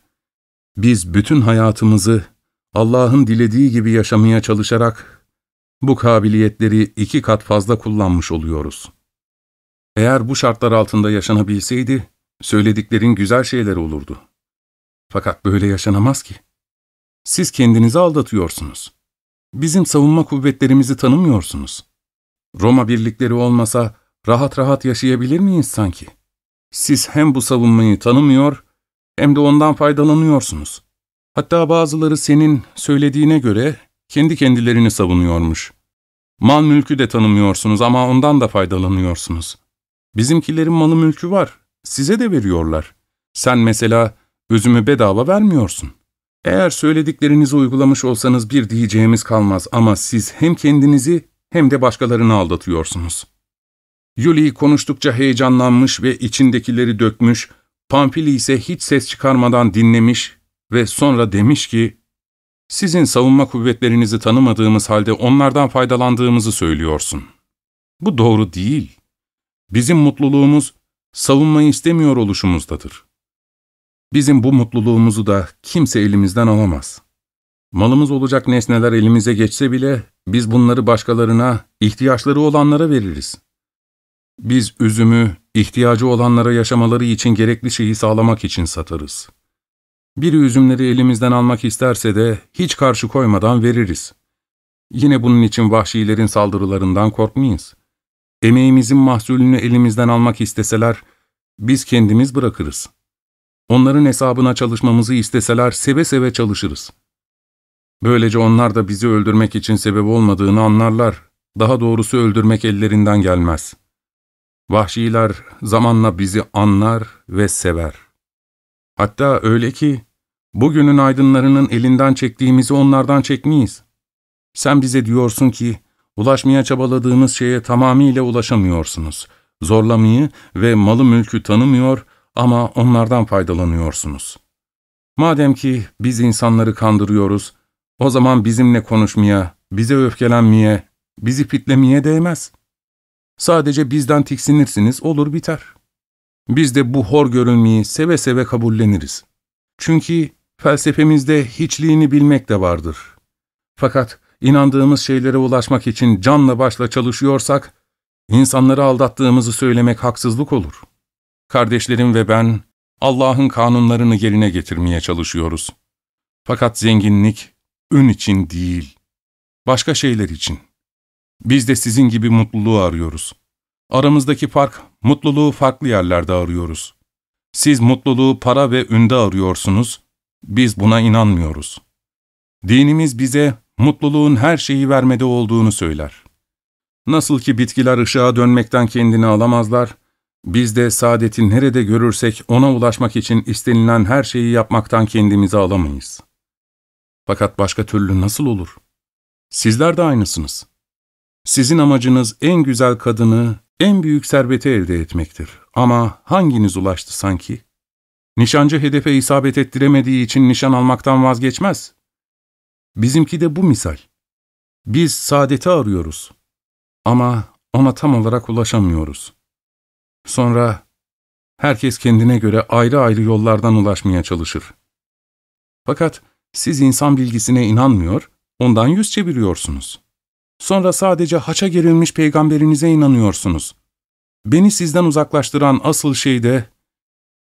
Biz bütün hayatımızı Allah'ın dilediği gibi yaşamaya çalışarak bu kabiliyetleri iki kat fazla kullanmış oluyoruz. Eğer bu şartlar altında yaşanabilseydi, söylediklerin güzel şeyler olurdu. Fakat böyle yaşanamaz ki. Siz kendinizi aldatıyorsunuz. Bizim savunma kuvvetlerimizi tanımıyorsunuz. Roma birlikleri olmasa rahat rahat yaşayabilir miyiz sanki? Siz hem bu savunmayı tanımıyor, hem de ondan faydalanıyorsunuz. Hatta bazıları senin söylediğine göre kendi kendilerini savunuyormuş. Mal mülkü de tanımıyorsunuz ama ondan da faydalanıyorsunuz. Bizimkilerin malı mülkü var, size de veriyorlar. Sen mesela özümü bedava vermiyorsun. Eğer söylediklerinizi uygulamış olsanız bir diyeceğimiz kalmaz ama siz hem kendinizi hem de başkalarını aldatıyorsunuz. Yuli konuştukça heyecanlanmış ve içindekileri dökmüş, Pamfili ise hiç ses çıkarmadan dinlemiş ve sonra demiş ki, ''Sizin savunma kuvvetlerinizi tanımadığımız halde onlardan faydalandığımızı söylüyorsun. Bu doğru değil. Bizim mutluluğumuz savunmayı istemiyor oluşumuzdadır. Bizim bu mutluluğumuzu da kimse elimizden alamaz. Malımız olacak nesneler elimize geçse bile biz bunları başkalarına, ihtiyaçları olanlara veririz. Biz üzümü, ihtiyacı olanlara yaşamaları için gerekli şeyi sağlamak için satarız. Biri üzümleri elimizden almak isterse de hiç karşı koymadan veririz. Yine bunun için vahşilerin saldırılarından korkmayız. Emeğimizin mahsulünü elimizden almak isteseler, biz kendimiz bırakırız. Onların hesabına çalışmamızı isteseler seve seve çalışırız. Böylece onlar da bizi öldürmek için sebep olmadığını anlarlar. Daha doğrusu öldürmek ellerinden gelmez. Vahşiler zamanla bizi anlar ve sever. Hatta öyle ki, bugünün aydınlarının elinden çektiğimizi onlardan çekmeyiz. Sen bize diyorsun ki, ulaşmaya çabaladığımız şeye tamamıyla ulaşamıyorsunuz. Zorlamayı ve malı mülkü tanımıyor ama onlardan faydalanıyorsunuz. Madem ki biz insanları kandırıyoruz, o zaman bizimle konuşmaya, bize öfkelenmeye, bizi fitlemeye değmez. Sadece bizden tiksinirsiniz, olur biter. Biz de bu hor görülmeyi seve seve kabulleniriz. Çünkü felsefemizde hiçliğini bilmek de vardır. Fakat inandığımız şeylere ulaşmak için canla başla çalışıyorsak, insanları aldattığımızı söylemek haksızlık olur. Kardeşlerim ve ben, Allah'ın kanunlarını yerine getirmeye çalışıyoruz. Fakat zenginlik, ün için değil, başka şeyler için. Biz de sizin gibi mutluluğu arıyoruz. Aramızdaki fark, mutluluğu farklı yerlerde arıyoruz. Siz mutluluğu para ve ünde arıyorsunuz, biz buna inanmıyoruz. Dinimiz bize mutluluğun her şeyi vermede olduğunu söyler. Nasıl ki bitkiler ışığa dönmekten kendini alamazlar, biz de saadeti nerede görürsek ona ulaşmak için istenilen her şeyi yapmaktan kendimizi alamayız. Fakat başka türlü nasıl olur? Sizler de aynısınız. Sizin amacınız en güzel kadını, en büyük serveti elde etmektir. Ama hanginiz ulaştı sanki? Nişancı hedefe isabet ettiremediği için nişan almaktan vazgeçmez. Bizimki de bu misal. Biz saadeti arıyoruz. Ama ona tam olarak ulaşamıyoruz. Sonra herkes kendine göre ayrı ayrı yollardan ulaşmaya çalışır. Fakat siz insan bilgisine inanmıyor, ondan yüz çeviriyorsunuz. Sonra sadece haça gerilmiş peygamberinize inanıyorsunuz. Beni sizden uzaklaştıran asıl şey de,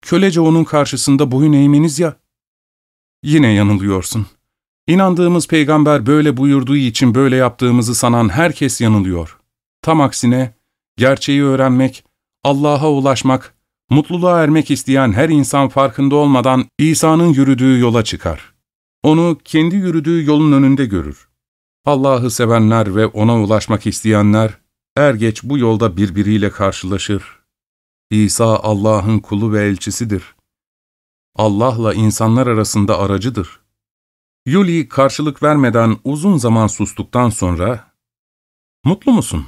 kölece onun karşısında boyun eğmeniz ya. Yine yanılıyorsun. İnandığımız peygamber böyle buyurduğu için böyle yaptığımızı sanan herkes yanılıyor. Tam aksine, gerçeği öğrenmek, Allah'a ulaşmak, mutluluğa ermek isteyen her insan farkında olmadan İsa'nın yürüdüğü yola çıkar. Onu kendi yürüdüğü yolun önünde görür. Allah'ı sevenler ve O'na ulaşmak isteyenler, er geç bu yolda birbiriyle karşılaşır. İsa Allah'ın kulu ve elçisidir. Allah'la insanlar arasında aracıdır. Yuli karşılık vermeden uzun zaman sustuktan sonra, ''Mutlu musun?''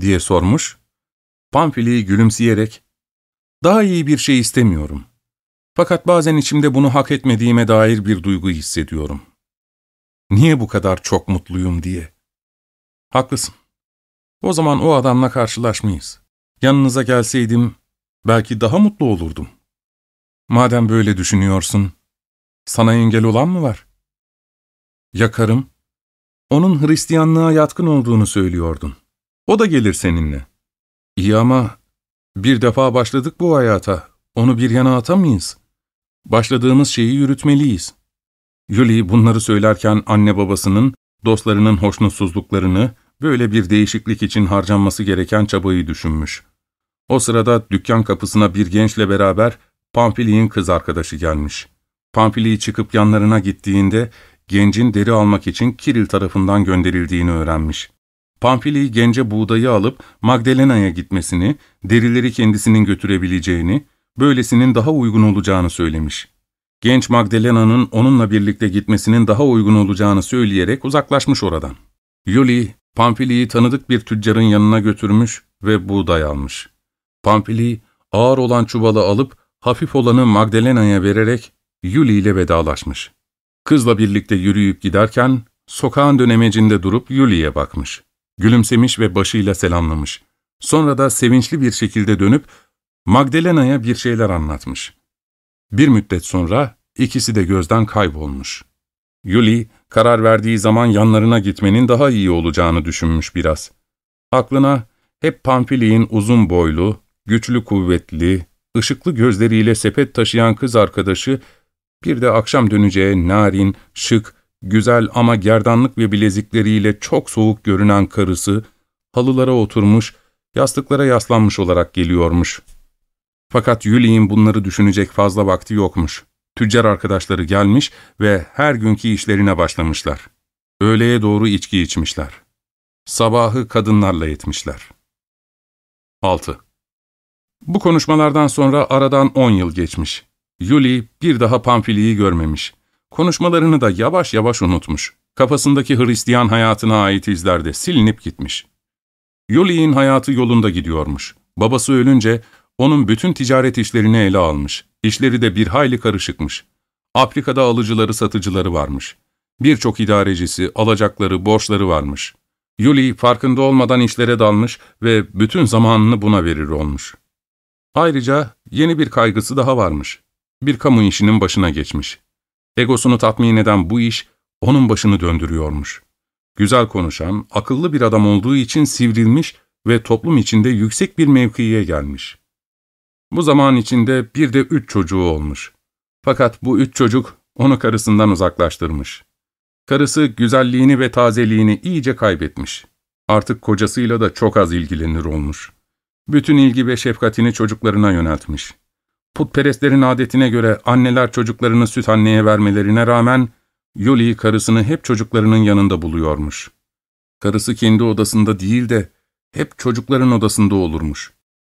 diye sormuş. Pamfili gülümseyerek, ''Daha iyi bir şey istemiyorum. Fakat bazen içimde bunu hak etmediğime dair bir duygu hissediyorum.'' Niye bu kadar çok mutluyum diye. Haklısın. O zaman o adamla karşılaşmayız. Yanınıza gelseydim belki daha mutlu olurdum. Madem böyle düşünüyorsun, sana engel olan mı var? Yakarım. Onun Hristiyanlığa yatkın olduğunu söylüyordun. O da gelir seninle. İyi ama bir defa başladık bu hayata. Onu bir yana atamayız. Başladığımız şeyi yürütmeliyiz. Yuli bunları söylerken anne babasının, dostlarının hoşnutsuzluklarını, böyle bir değişiklik için harcanması gereken çabayı düşünmüş. O sırada dükkan kapısına bir gençle beraber Pamphili'nin kız arkadaşı gelmiş. Pamphili çıkıp yanlarına gittiğinde gencin deri almak için Kiril tarafından gönderildiğini öğrenmiş. Pamphili gence buğdayı alıp Magdalena'ya gitmesini, derileri kendisinin götürebileceğini, böylesinin daha uygun olacağını söylemiş. Genç Magdalena'nın onunla birlikte gitmesinin daha uygun olacağını söyleyerek uzaklaşmış oradan. Yuli, Pamphili'yi tanıdık bir tüccarın yanına götürmüş ve buğday almış. Pamphili, ağır olan çuvalı alıp hafif olanı Magdalena'ya vererek Yuli ile vedalaşmış. Kızla birlikte yürüyüp giderken sokağın dönemecinde durup Yuli'ye bakmış. Gülümsemiş ve başıyla selamlamış. Sonra da sevinçli bir şekilde dönüp Magdalena'ya bir şeyler anlatmış. Bir müddet sonra ikisi de gözden kaybolmuş. Yuli, karar verdiği zaman yanlarına gitmenin daha iyi olacağını düşünmüş biraz. Aklına hep Pamphili'nin uzun boylu, güçlü kuvvetli, ışıklı gözleriyle sepet taşıyan kız arkadaşı, bir de akşam döneceği narin, şık, güzel ama gerdanlık ve bilezikleriyle çok soğuk görünen karısı, halılara oturmuş, yastıklara yaslanmış olarak geliyormuş. Fakat Yuli'nin bunları düşünecek fazla vakti yokmuş. Tüccar arkadaşları gelmiş ve her günkü işlerine başlamışlar. Öğleye doğru içki içmişler. Sabahı kadınlarla etmişler. 6. Bu konuşmalardan sonra aradan on yıl geçmiş. Yuli bir daha Pamfili'yi görmemiş. Konuşmalarını da yavaş yavaş unutmuş. Kafasındaki Hristiyan hayatına ait izler de silinip gitmiş. Yuli'nin hayatı yolunda gidiyormuş. Babası ölünce onun bütün ticaret işlerini ele almış. İşleri de bir hayli karışıkmış. Afrika'da alıcıları satıcıları varmış. Birçok idarecisi, alacakları, borçları varmış. Yuli farkında olmadan işlere dalmış ve bütün zamanını buna verir olmuş. Ayrıca yeni bir kaygısı daha varmış. Bir kamu işinin başına geçmiş. Egosunu tatmin eden bu iş onun başını döndürüyormuş. Güzel konuşan, akıllı bir adam olduğu için sivrilmiş ve toplum içinde yüksek bir mevkiye gelmiş. Bu zaman içinde bir de üç çocuğu olmuş. Fakat bu üç çocuk onu karısından uzaklaştırmış. Karısı güzelliğini ve tazeliğini iyice kaybetmiş. Artık kocasıyla da çok az ilgilenir olmuş. Bütün ilgi ve şefkatini çocuklarına yöneltmiş. Putperestlerin adetine göre anneler çocuklarını süt anneye vermelerine rağmen Yuli karısını hep çocuklarının yanında buluyormuş. Karısı kendi odasında değil de hep çocukların odasında olurmuş.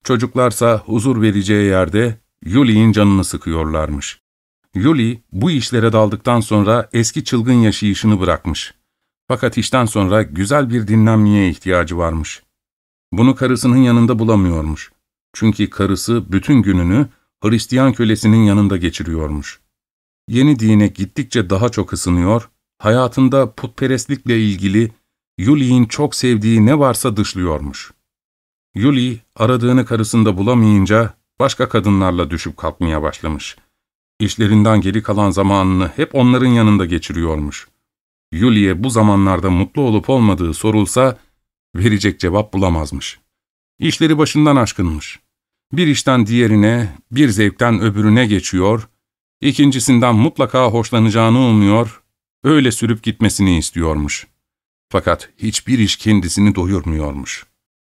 Çocuklarsa huzur vereceği yerde Yuli'nin canını sıkıyorlarmış. Yuli bu işlere daldıktan sonra eski çılgın yaşayışını bırakmış. Fakat işten sonra güzel bir dinlenmeye ihtiyacı varmış. Bunu karısının yanında bulamıyormuş. Çünkü karısı bütün gününü Hristiyan kölesinin yanında geçiriyormuş. Yeni dine gittikçe daha çok ısınıyor, hayatında putperestlikle ilgili Yuli'nin çok sevdiği ne varsa dışlıyormuş. Yuli, aradığını karısında bulamayınca başka kadınlarla düşüp kalkmaya başlamış. İşlerinden geri kalan zamanını hep onların yanında geçiriyormuş. Yuli'ye bu zamanlarda mutlu olup olmadığı sorulsa, verecek cevap bulamazmış. İşleri başından aşkınmış. Bir işten diğerine, bir zevkten öbürüne geçiyor, ikincisinden mutlaka hoşlanacağını umuyor, öyle sürüp gitmesini istiyormuş. Fakat hiçbir iş kendisini doyurmuyormuş.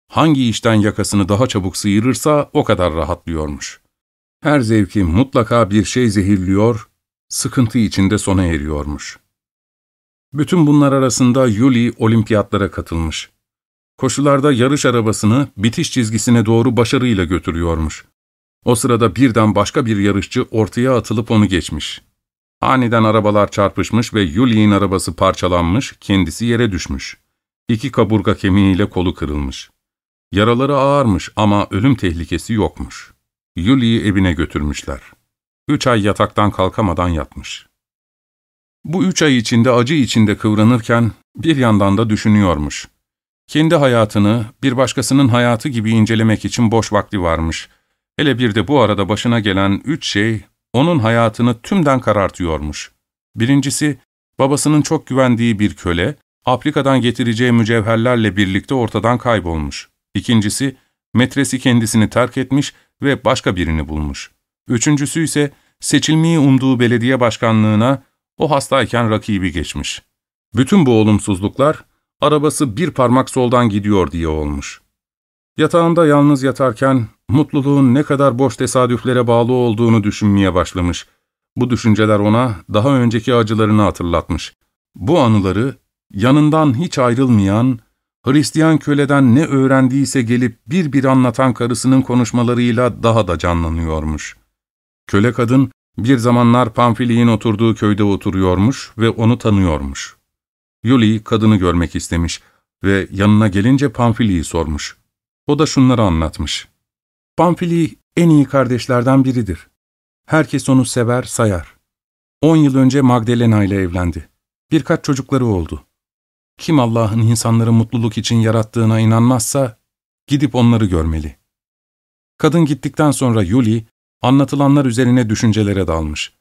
Hangi işten yakasını daha çabuk sıyırırsa o kadar rahatlıyormuş. Her zevki mutlaka bir şey zehirliyor, sıkıntı içinde sona eriyormuş. Bütün bunlar arasında Yuli olimpiyatlara katılmış. Koşularda yarış arabasını bitiş çizgisine doğru başarıyla götürüyormuş. O sırada birden başka bir yarışçı ortaya atılıp onu geçmiş. Aniden arabalar çarpışmış ve Yuli'nin arabası parçalanmış, kendisi yere düşmüş. İki kaburga kemiğiyle kolu kırılmış. Yaraları ağırmış ama ölüm tehlikesi yokmuş. Yuli'yi evine götürmüşler. Üç ay yataktan kalkamadan yatmış. Bu üç ay içinde acı içinde kıvranırken bir yandan da düşünüyormuş. Kendi hayatını bir başkasının hayatı gibi incelemek için boş vakti varmış. Hele bir de bu arada başına gelen üç şey onun hayatını tümden karartıyormuş. Birincisi, babasının çok güvendiği bir köle, Afrika'dan getireceği mücevherlerle birlikte ortadan kaybolmuş. İkincisi, metresi kendisini terk etmiş ve başka birini bulmuş. Üçüncüsü ise seçilmeyi umduğu belediye başkanlığına o hastayken rakibi geçmiş. Bütün bu olumsuzluklar, arabası bir parmak soldan gidiyor diye olmuş. Yatağında yalnız yatarken mutluluğun ne kadar boş tesadüflere bağlı olduğunu düşünmeye başlamış. Bu düşünceler ona daha önceki acılarını hatırlatmış. Bu anıları yanından hiç ayrılmayan, Hristiyan köleden ne öğrendiyse gelip bir bir anlatan karısının konuşmalarıyla daha da canlanıyormuş. Köle kadın bir zamanlar Pamfili'nin oturduğu köyde oturuyormuş ve onu tanıyormuş. Yuli kadını görmek istemiş ve yanına gelince Pamfili'yi sormuş. O da şunları anlatmış. Pamfili en iyi kardeşlerden biridir. Herkes onu sever, sayar. On yıl önce Magdalena ile evlendi. Birkaç çocukları oldu. Kim Allah'ın insanları mutluluk için yarattığına inanmazsa, gidip onları görmeli. Kadın gittikten sonra Yuli, anlatılanlar üzerine düşüncelere dalmış.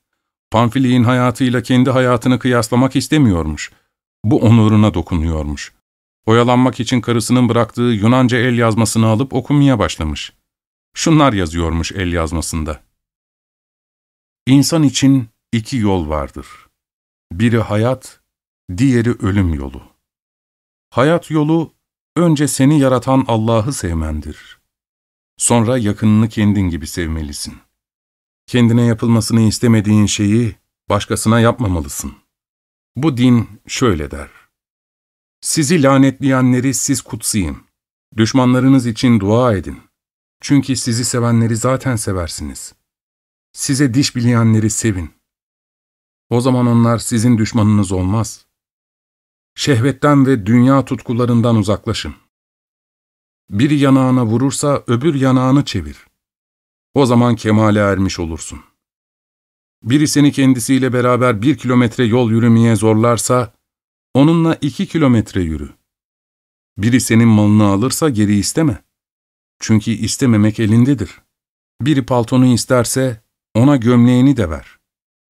Pamfili'nin hayatıyla kendi hayatını kıyaslamak istemiyormuş. Bu onuruna dokunuyormuş. Oyalanmak için karısının bıraktığı Yunanca el yazmasını alıp okumaya başlamış. Şunlar yazıyormuş el yazmasında. İnsan için iki yol vardır. Biri hayat, diğeri ölüm yolu. Hayat yolu, önce seni yaratan Allah'ı sevmendir. Sonra yakınını kendin gibi sevmelisin. Kendine yapılmasını istemediğin şeyi başkasına yapmamalısın. Bu din şöyle der. Sizi lanetleyenleri siz kutsayın. Düşmanlarınız için dua edin. Çünkü sizi sevenleri zaten seversiniz. Size diş bileyenleri sevin. O zaman onlar sizin düşmanınız olmaz. Şehvetten ve dünya tutkularından uzaklaşın. Biri yanağına vurursa öbür yanağını çevir. O zaman kemale ermiş olursun. Biri seni kendisiyle beraber bir kilometre yol yürümeye zorlarsa, onunla iki kilometre yürü. Biri senin malını alırsa geri isteme. Çünkü istememek elindedir. Biri paltonu isterse, ona gömleğini de ver.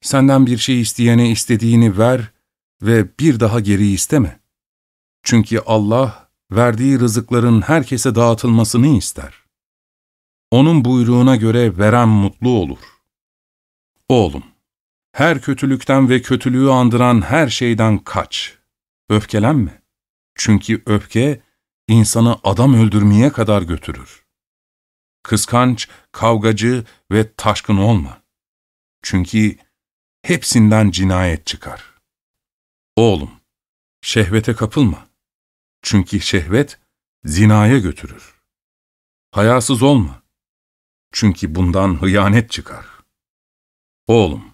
Senden bir şey isteyene istediğini ver ve bir daha geri isteme. Çünkü Allah, verdiği rızıkların herkese dağıtılmasını ister. Onun buyruğuna göre veren mutlu olur. Oğlum, her kötülükten ve kötülüğü andıran her şeyden kaç. Öfkelenme. Çünkü öfke, insanı adam öldürmeye kadar götürür. Kıskanç, kavgacı ve taşkın olma. Çünkü hepsinden cinayet çıkar. Oğlum, şehvete kapılma. Çünkü şehvet zinaya götürür. Hayasız olma. Çünkü bundan hıyanet çıkar. Oğlum,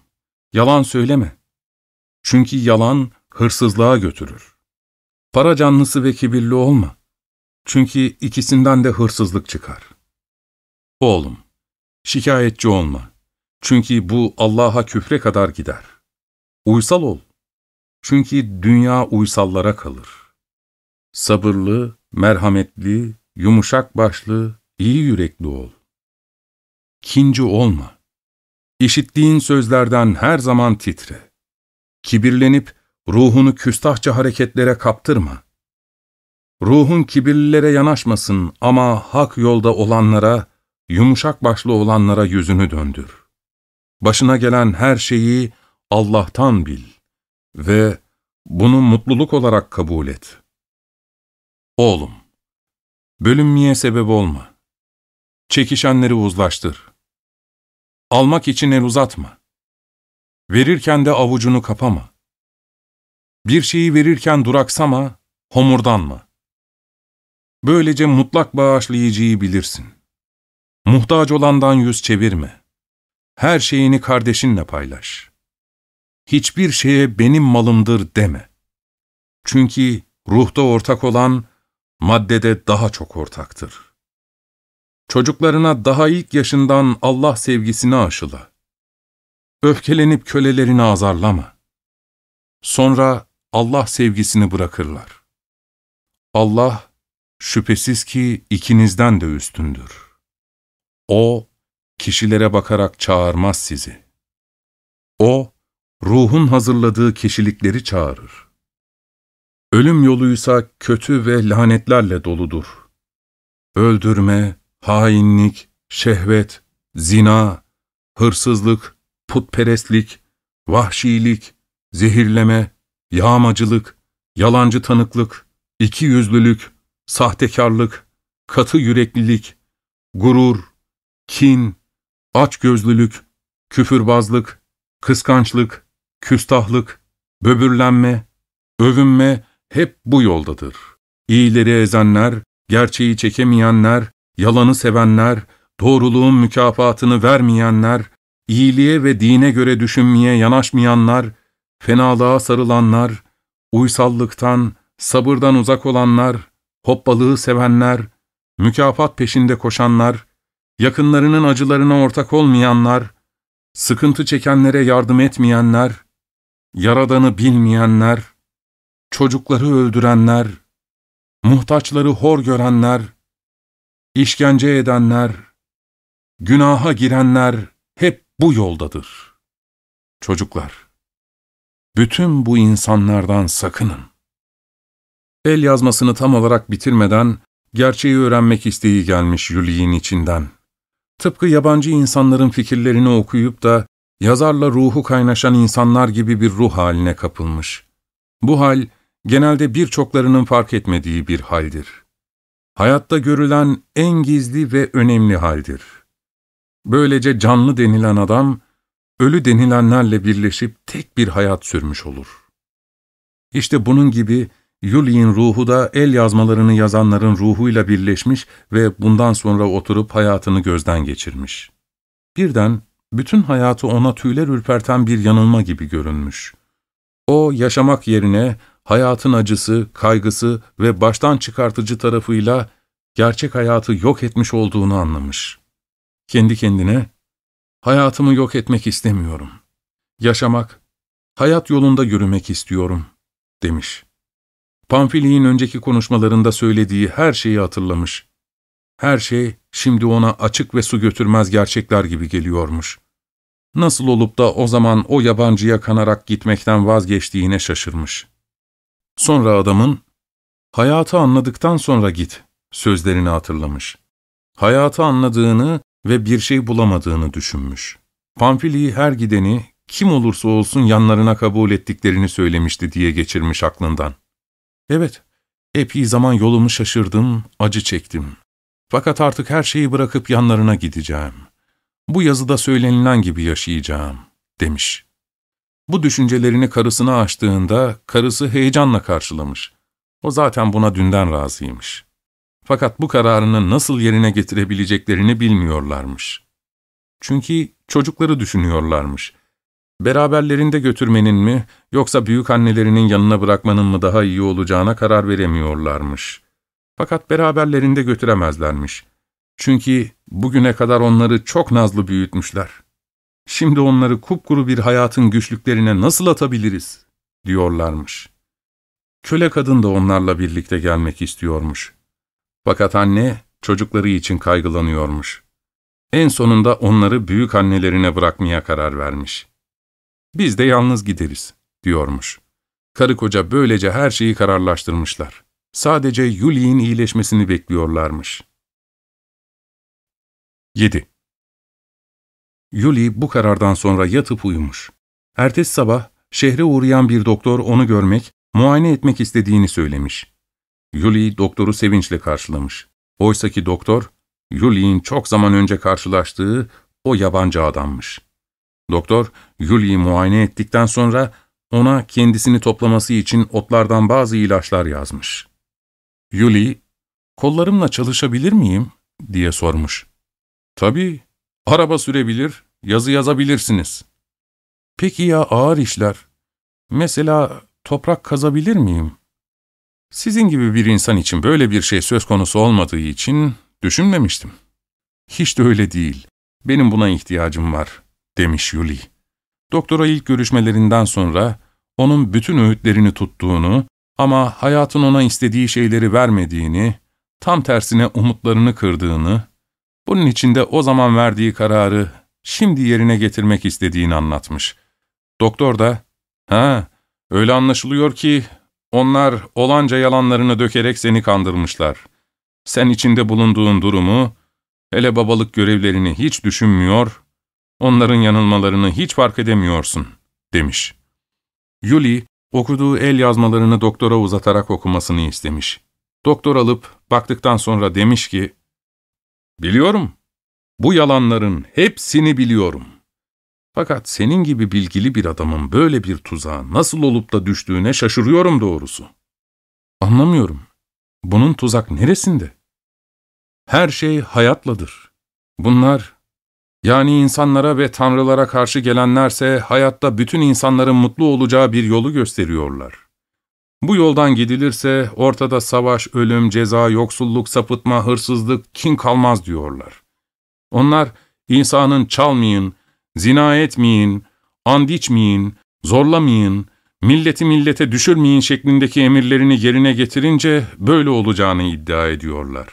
yalan söyleme. Çünkü yalan hırsızlığa götürür. Para canlısı ve kibirli olma. Çünkü ikisinden de hırsızlık çıkar. Oğlum, şikayetçi olma. Çünkü bu Allah'a küfre kadar gider. Uysal ol. Çünkü dünya uysallara kalır. Sabırlı, merhametli, yumuşak başlı, iyi yürekli ol. Kinci olma. İşittiğin sözlerden her zaman titre. Kibirlenip ruhunu küstahça hareketlere kaptırma. Ruhun kibirlilere yanaşmasın ama hak yolda olanlara, yumuşak başlı olanlara yüzünü döndür. Başına gelen her şeyi Allah'tan bil ve bunu mutluluk olarak kabul et. Oğlum, bölünmeye sebep olma. Çekişenleri uzlaştır. Almak için el uzatma. Verirken de avucunu kapama. Bir şeyi verirken duraksama, homurdanma. Böylece mutlak bağışlayıcıyı bilirsin. Muhtaç olandan yüz çevirme. Her şeyini kardeşinle paylaş. Hiçbir şeye benim malımdır deme. Çünkü ruhta ortak olan, maddede daha çok ortaktır. Çocuklarına daha ilk yaşından Allah sevgisini aşıla. Öfkelenip kölelerini azarlama. Sonra Allah sevgisini bırakırlar. Allah, şüphesiz ki ikinizden de üstündür. O, kişilere bakarak çağırmaz sizi. O, ruhun hazırladığı kişilikleri çağırır. Ölüm yoluysa kötü ve lanetlerle doludur. Öldürme, hainlik, şehvet, zina, hırsızlık, putperestlik, vahşilik, zehirleme, yağmacılık, yalancı tanıklık, ikiyüzlülük, sahtekarlık, katı yüreklilik, gurur, kin, açgözlülük, küfürbazlık, kıskançlık, küstahlık, böbürlenme, övünme hep bu yoldadır. İyileri ezenler, gerçeği çekemeyenler, yalanı sevenler, doğruluğun mükafatını vermeyenler, iyiliğe ve dine göre düşünmeye yanaşmayanlar, fenalığa sarılanlar, uysallıktan, sabırdan uzak olanlar, hoppalığı sevenler, mükafat peşinde koşanlar, yakınlarının acılarına ortak olmayanlar, sıkıntı çekenlere yardım etmeyenler, yaradanı bilmeyenler, çocukları öldürenler, muhtaçları hor görenler, işkence edenler, günaha girenler hep bu yoldadır. Çocuklar, bütün bu insanlardan sakının. El yazmasını tam olarak bitirmeden gerçeği öğrenmek isteği gelmiş Yuli'nin içinden. Tıpkı yabancı insanların fikirlerini okuyup da yazarla ruhu kaynaşan insanlar gibi bir ruh haline kapılmış. Bu hal, genelde birçoklarının fark etmediği bir haldir. Hayatta görülen en gizli ve önemli haldir. Böylece canlı denilen adam, ölü denilenlerle birleşip tek bir hayat sürmüş olur. İşte bunun gibi Yuli'nin ruhu da el yazmalarını yazanların ruhuyla birleşmiş ve bundan sonra oturup hayatını gözden geçirmiş. Birden bütün hayatı ona tüyler ürperten bir yanılma gibi görünmüş. O yaşamak yerine hayatın acısı, kaygısı ve baştan çıkartıcı tarafıyla gerçek hayatı yok etmiş olduğunu anlamış. Kendi kendine, hayatımı yok etmek istemiyorum. Yaşamak, hayat yolunda yürümek istiyorum, demiş. Pamfili'nin önceki konuşmalarında söylediği her şeyi hatırlamış. Her şey şimdi ona açık ve su götürmez gerçekler gibi geliyormuş. Nasıl olup da o zaman o yabancıya kanarak gitmekten vazgeçtiğine şaşırmış. Sonra adamın, hayatı anladıktan sonra git sözlerini hatırlamış. Hayatı anladığını ve bir şey bulamadığını düşünmüş. Pamfili'yi her gideni, kim olursa olsun yanlarına kabul ettiklerini söylemişti diye geçirmiş aklından. Evet, epey zaman yolumu şaşırdım, acı çektim. Fakat artık her şeyi bırakıp yanlarına gideceğim. Bu yazıda söylenilen gibi yaşayacağım, demiş. Bu düşüncelerini karısına açtığında karısı heyecanla karşılamış. O zaten buna dünden razıymış. Fakat bu kararını nasıl yerine getirebileceklerini bilmiyorlarmış. Çünkü çocukları düşünüyorlarmış. Beraberlerinde götürmenin mi, yoksa büyük annelerinin yanına bırakmanın mı daha iyi olacağına karar veremiyorlarmış. Fakat beraberlerinde götüremezlermiş. Çünkü bugüne kadar onları çok nazlı büyütmüşler. Şimdi onları kupkuru bir hayatın güçlüklerine nasıl atabiliriz, diyorlarmış. Köle kadın da onlarla birlikte gelmek istiyormuş. Fakat anne çocukları için kaygılanıyormuş. En sonunda onları büyük annelerine bırakmaya karar vermiş. Biz de yalnız gideriz, diyormuş. Karı koca böylece her şeyi kararlaştırmışlar. Sadece Yuli'nin iyileşmesini bekliyorlarmış. 7. Yuli bu karardan sonra yatıp uyumuş. Ertesi sabah şehre uğrayan bir doktor onu görmek, muayene etmek istediğini söylemiş. Yuli doktoru sevinçle karşılamış. Oysaki doktor, Yuli'nin çok zaman önce karşılaştığı o yabancı adammış. Doktor, Yuli'yi muayene ettikten sonra ona kendisini toplaması için otlardan bazı ilaçlar yazmış. Yuli, kollarımla çalışabilir miyim? diye sormuş. Tabii, araba sürebilir, yazı yazabilirsiniz. Peki ya ağır işler? Mesela toprak kazabilir miyim? Sizin gibi bir insan için böyle bir şey söz konusu olmadığı için düşünmemiştim. Hiç de öyle değil. Benim buna ihtiyacım var, demiş Yuli. Doktora ilk görüşmelerinden sonra onun bütün öğütlerini tuttuğunu ama hayatın ona istediği şeyleri vermediğini, tam tersine umutlarını kırdığını, bunun için de o zaman verdiği kararı şimdi yerine getirmek istediğini anlatmış. Doktor da, ''Ha, öyle anlaşılıyor ki onlar olanca yalanlarını dökerek seni kandırmışlar. Sen içinde bulunduğun durumu, hele babalık görevlerini hiç düşünmüyor, onların yanılmalarını hiç fark edemiyorsun, demiş. Yuli, okuduğu el yazmalarını doktora uzatarak okumasını istemiş. Doktor alıp baktıktan sonra demiş ki, ''Biliyorum, bu yalanların hepsini biliyorum. Fakat senin gibi bilgili bir adamın böyle bir tuzağa nasıl olup da düştüğüne şaşırıyorum doğrusu. Anlamıyorum. Bunun tuzak neresinde? Her şey hayatladır. Bunlar, yani insanlara ve tanrılara karşı gelenlerse hayatta bütün insanların mutlu olacağı bir yolu gösteriyorlar. Bu yoldan gidilirse ortada savaş, ölüm, ceza, yoksulluk, sapıtma, hırsızlık, kin kalmaz diyorlar. Onlar insanın çalmayın, zina etmeyin, and içmeyin, zorlamayın, milleti millete düşürmeyin şeklindeki emirlerini yerine getirince böyle olacağını iddia ediyorlar.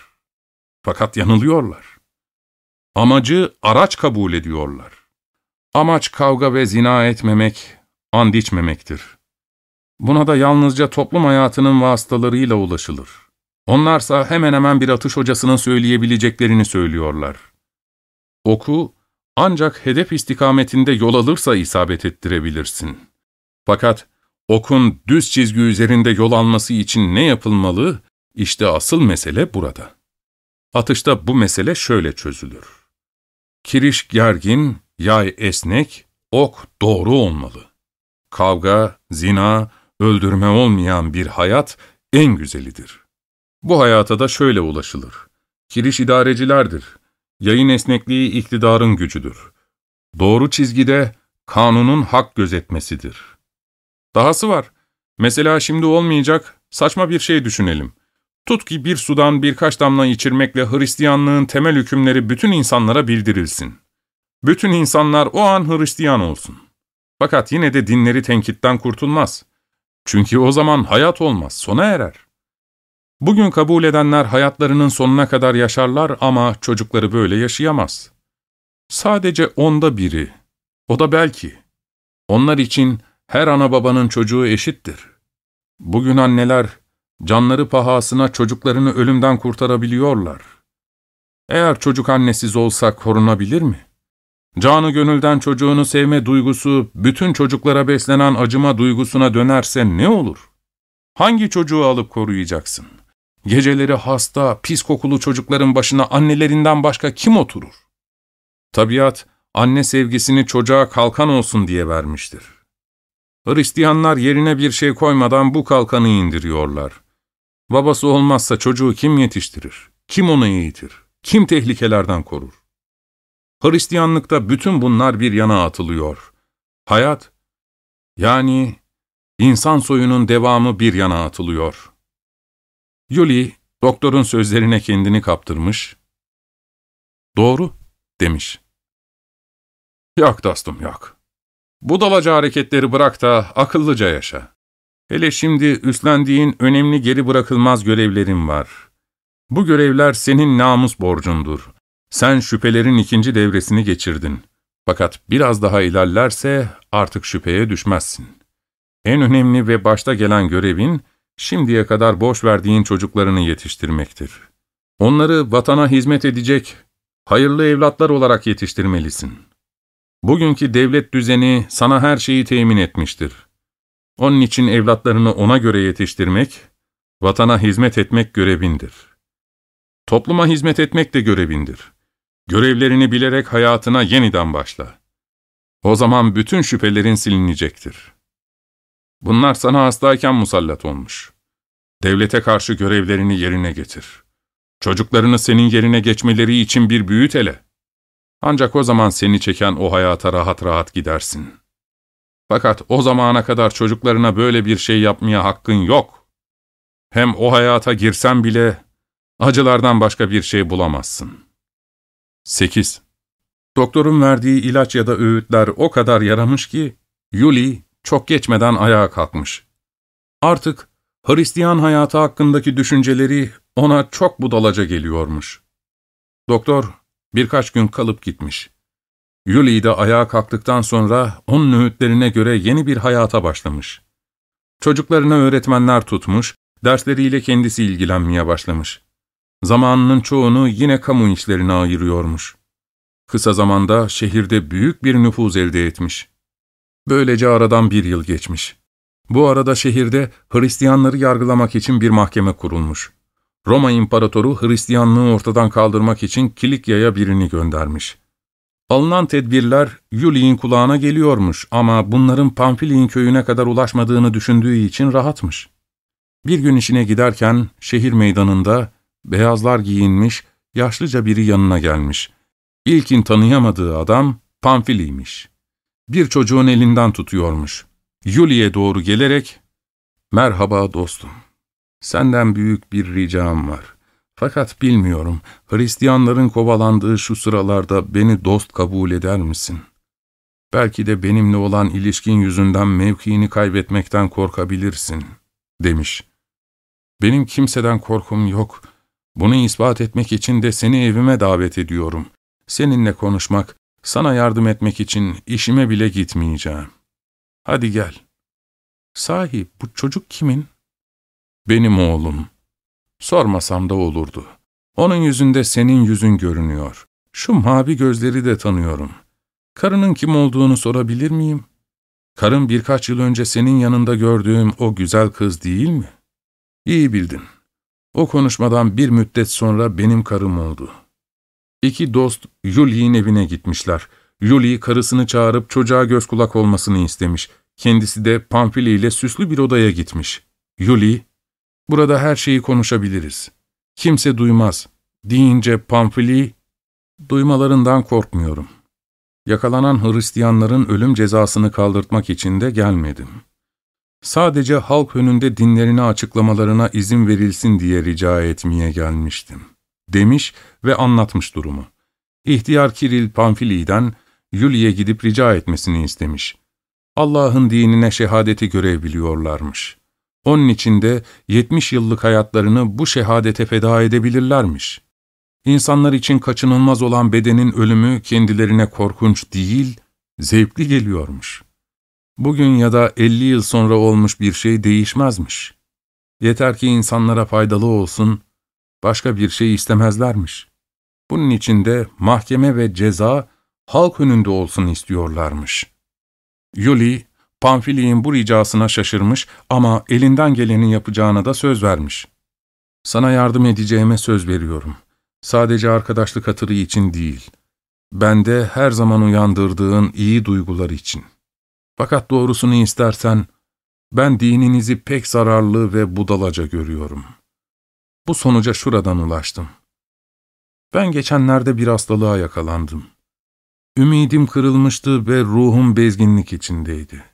Fakat yanılıyorlar. Amacı araç kabul ediyorlar. Amaç kavga ve zina etmemek, and içmemektir. Buna da yalnızca toplum hayatının vasıtalarıyla ulaşılır. Onlarsa hemen hemen bir atış hocasının söyleyebileceklerini söylüyorlar. Oku, ancak hedef istikametinde yol alırsa isabet ettirebilirsin. Fakat okun düz çizgi üzerinde yol alması için ne yapılmalı? İşte asıl mesele burada. Atışta bu mesele şöyle çözülür. Kiriş gergin, yay esnek, ok doğru olmalı. Kavga, zina, öldürme olmayan bir hayat en güzelidir. Bu hayata da şöyle ulaşılır. Kiriş idarecilerdir. Yayın esnekliği iktidarın gücüdür. Doğru çizgide kanunun hak gözetmesidir. Dahası var. Mesela şimdi olmayacak, saçma bir şey düşünelim. Tut ki bir sudan birkaç damla içirmekle Hristiyanlığın temel hükümleri bütün insanlara bildirilsin. Bütün insanlar o an Hristiyan olsun. Fakat yine de dinleri tenkitten kurtulmaz. Çünkü o zaman hayat olmaz, sona erer. Bugün kabul edenler hayatlarının sonuna kadar yaşarlar ama çocukları böyle yaşayamaz. Sadece onda biri, o da belki. Onlar için her ana babanın çocuğu eşittir. Bugün anneler canları pahasına çocuklarını ölümden kurtarabiliyorlar. Eğer çocuk annesiz olsa korunabilir mi? Canı gönülden çocuğunu sevme duygusu bütün çocuklara beslenen acıma duygusuna dönerse ne olur? Hangi çocuğu alıp koruyacaksın? Geceleri hasta, pis kokulu çocukların başına annelerinden başka kim oturur? Tabiat, anne sevgisini çocuğa kalkan olsun diye vermiştir. Hristiyanlar yerine bir şey koymadan bu kalkanı indiriyorlar. Babası olmazsa çocuğu kim yetiştirir? Kim onu eğitir? Kim tehlikelerden korur? Hristiyanlıkta bütün bunlar bir yana atılıyor. Hayat, yani insan soyunun devamı bir yana atılıyor. Yuli, doktorun sözlerine kendini kaptırmış. ''Doğru'' demiş. ''Yok dostum yok. Budalaca hareketleri bırak da akıllıca yaşa. Hele şimdi üstlendiğin önemli geri bırakılmaz görevlerin var. Bu görevler senin namus borcundur. Sen şüphelerin ikinci devresini geçirdin. Fakat biraz daha ilerlerse artık şüpheye düşmezsin. En önemli ve başta gelen görevin, şimdiye kadar boş verdiğin çocuklarını yetiştirmektir. Onları vatana hizmet edecek, hayırlı evlatlar olarak yetiştirmelisin. Bugünkü devlet düzeni sana her şeyi temin etmiştir. Onun için evlatlarını ona göre yetiştirmek, vatana hizmet etmek görevindir. Topluma hizmet etmek de görevindir. Görevlerini bilerek hayatına yeniden başla. O zaman bütün şüphelerin silinecektir. Bunlar sana hastayken musallat olmuş. Devlete karşı görevlerini yerine getir. Çocuklarını senin yerine geçmeleri için bir büyüt ele. Ancak o zaman seni çeken o hayata rahat rahat gidersin. Fakat o zamana kadar çocuklarına böyle bir şey yapmaya hakkın yok. Hem o hayata girsen bile acılardan başka bir şey bulamazsın. 8. Doktorun verdiği ilaç ya da öğütler o kadar yaramış ki, Yuli çok geçmeden ayağa kalkmış. Artık Hristiyan hayatı hakkındaki düşünceleri ona çok budalaca geliyormuş. Doktor birkaç gün kalıp gitmiş. Yuli de ayağa kalktıktan sonra onun öğütlerine göre yeni bir hayata başlamış. Çocuklarına öğretmenler tutmuş, dersleriyle kendisi ilgilenmeye başlamış. Zamanının çoğunu yine kamu işlerine ayırıyormuş. Kısa zamanda şehirde büyük bir nüfuz elde etmiş. Böylece aradan bir yıl geçmiş. Bu arada şehirde Hristiyanları yargılamak için bir mahkeme kurulmuş. Roma İmparatoru Hristiyanlığı ortadan kaldırmak için Kilikya'ya birini göndermiş. Alınan tedbirler Yuli'nin kulağına geliyormuş ama bunların Pamfili'nin köyüne kadar ulaşmadığını düşündüğü için rahatmış. Bir gün işine giderken şehir meydanında beyazlar giyinmiş, yaşlıca biri yanına gelmiş. İlkin tanıyamadığı adam Pamfili'ymiş. Bir çocuğun elinden tutuyormuş. Yuli'ye doğru gelerek, ''Merhaba dostum, senden büyük bir ricam var. Fakat bilmiyorum, Hristiyanların kovalandığı şu sıralarda beni dost kabul eder misin? Belki de benimle olan ilişkin yüzünden mevkiini kaybetmekten korkabilirsin.'' demiş. ''Benim kimseden korkum yok. Bunu ispat etmek için de seni evime davet ediyorum. Seninle konuşmak, sana yardım etmek için işime bile gitmeyeceğim. Hadi gel.'' ''Sahi bu çocuk kimin?'' ''Benim oğlum.'' Sormasam da olurdu. Onun yüzünde senin yüzün görünüyor. Şu mavi gözleri de tanıyorum. Karının kim olduğunu sorabilir miyim? Karın birkaç yıl önce senin yanında gördüğüm o güzel kız değil mi? İyi bildin. O konuşmadan bir müddet sonra benim karım oldu. İki dost Yuli'nin evine gitmişler. Yuli karısını çağırıp çocuğa göz kulak olmasını istemiş. Kendisi de Pamfili ile süslü bir odaya gitmiş. Yuli, Burada her şeyi konuşabiliriz. Kimse duymaz. Deyince Pamfili, duymalarından korkmuyorum. Yakalanan Hristiyanların ölüm cezasını kaldırtmak için de gelmedim. Sadece halk önünde dinlerini açıklamalarına izin verilsin diye rica etmeye gelmiştim. Demiş ve anlatmış durumu. İhtiyar Kiril Pamfili'den Yuli'ye gidip rica etmesini istemiş. Allah'ın dinine şehadeti görebiliyorlarmış. Onun için de 70 yıllık hayatlarını bu şehadete feda edebilirlermiş. İnsanlar için kaçınılmaz olan bedenin ölümü kendilerine korkunç değil, zevkli geliyormuş. Bugün ya da 50 yıl sonra olmuş bir şey değişmezmiş. Yeter ki insanlara faydalı olsun, başka bir şey istemezlermiş. Bunun için de mahkeme ve ceza halk önünde olsun istiyorlarmış. Yuli, Pamfili'nin bu ricasına şaşırmış ama elinden geleni yapacağına da söz vermiş. Sana yardım edeceğime söz veriyorum. Sadece arkadaşlık hatırı için değil. Bende her zaman uyandırdığın iyi duygular için. Fakat doğrusunu istersen, ben dininizi pek zararlı ve budalaca görüyorum. Bu sonuca şuradan ulaştım. Ben geçenlerde bir hastalığa yakalandım. Ümidim kırılmıştı ve ruhum bezginlik içindeydi.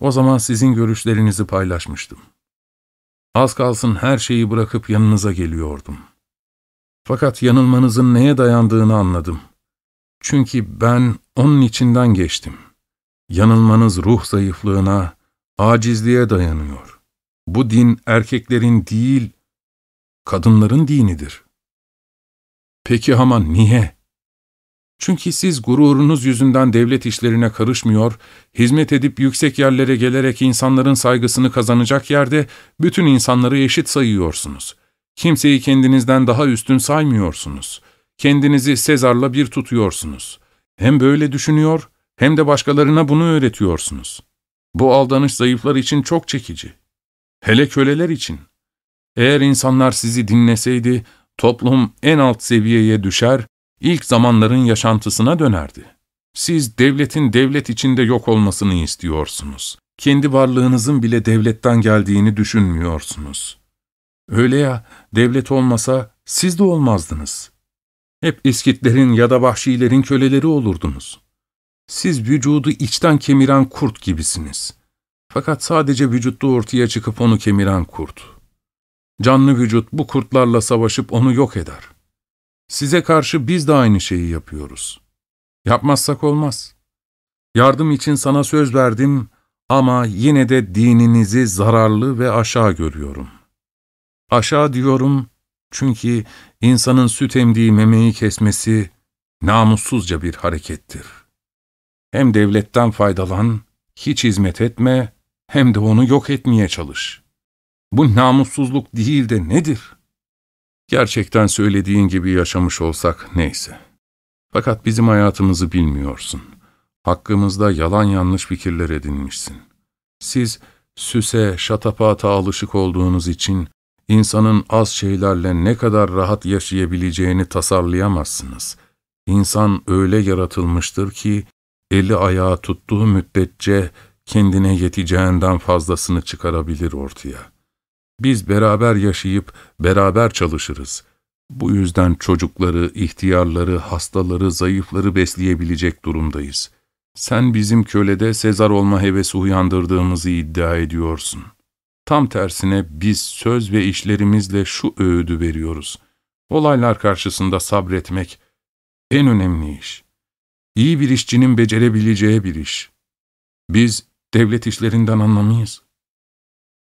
O zaman sizin görüşlerinizi paylaşmıştım. Az kalsın her şeyi bırakıp yanınıza geliyordum. Fakat yanılmanızın neye dayandığını anladım. Çünkü ben onun içinden geçtim. Yanılmanız ruh zayıflığına, acizliğe dayanıyor. Bu din erkeklerin değil, kadınların dinidir. Peki ama niye? Çünkü siz gururunuz yüzünden devlet işlerine karışmıyor, hizmet edip yüksek yerlere gelerek insanların saygısını kazanacak yerde bütün insanları eşit sayıyorsunuz. Kimseyi kendinizden daha üstün saymıyorsunuz. Kendinizi Sezar'la bir tutuyorsunuz. Hem böyle düşünüyor hem de başkalarına bunu öğretiyorsunuz. Bu aldanış zayıflar için çok çekici. Hele köleler için. Eğer insanlar sizi dinleseydi, toplum en alt seviyeye düşer ilk zamanların yaşantısına dönerdi. Siz devletin devlet içinde yok olmasını istiyorsunuz. Kendi varlığınızın bile devletten geldiğini düşünmüyorsunuz. Öyle ya, devlet olmasa siz de olmazdınız. Hep iskitlerin ya da vahşilerin köleleri olurdunuz. Siz vücudu içten kemiren kurt gibisiniz. Fakat sadece vücutta ortaya çıkıp onu kemiren kurt. Canlı vücut bu kurtlarla savaşıp onu yok eder. Size karşı biz de aynı şeyi yapıyoruz. Yapmazsak olmaz. Yardım için sana söz verdim ama yine de dininizi zararlı ve aşağı görüyorum. Aşağı diyorum çünkü insanın süt emdiği memeyi kesmesi namussuzca bir harekettir. Hem devletten faydalan, hiç hizmet etme, hem de onu yok etmeye çalış. Bu namussuzluk değil de nedir?'' Gerçekten söylediğin gibi yaşamış olsak neyse. Fakat bizim hayatımızı bilmiyorsun. Hakkımızda yalan yanlış fikirler edinmişsin. Siz süse, şatapata alışık olduğunuz için insanın az şeylerle ne kadar rahat yaşayabileceğini tasarlayamazsınız. İnsan öyle yaratılmıştır ki, eli ayağı tuttuğu müddetçe kendine yeteceğinden fazlasını çıkarabilir ortaya. Biz beraber yaşayıp beraber çalışırız. Bu yüzden çocukları, ihtiyarları, hastaları, zayıfları besleyebilecek durumdayız. Sen bizim kölede Sezar olma hevesi uyandırdığımızı iddia ediyorsun. Tam tersine biz söz ve işlerimizle şu öğüdü veriyoruz. Olaylar karşısında sabretmek en önemli iş. İyi bir işçinin becerebileceği bir iş. Biz devlet işlerinden anlamayız.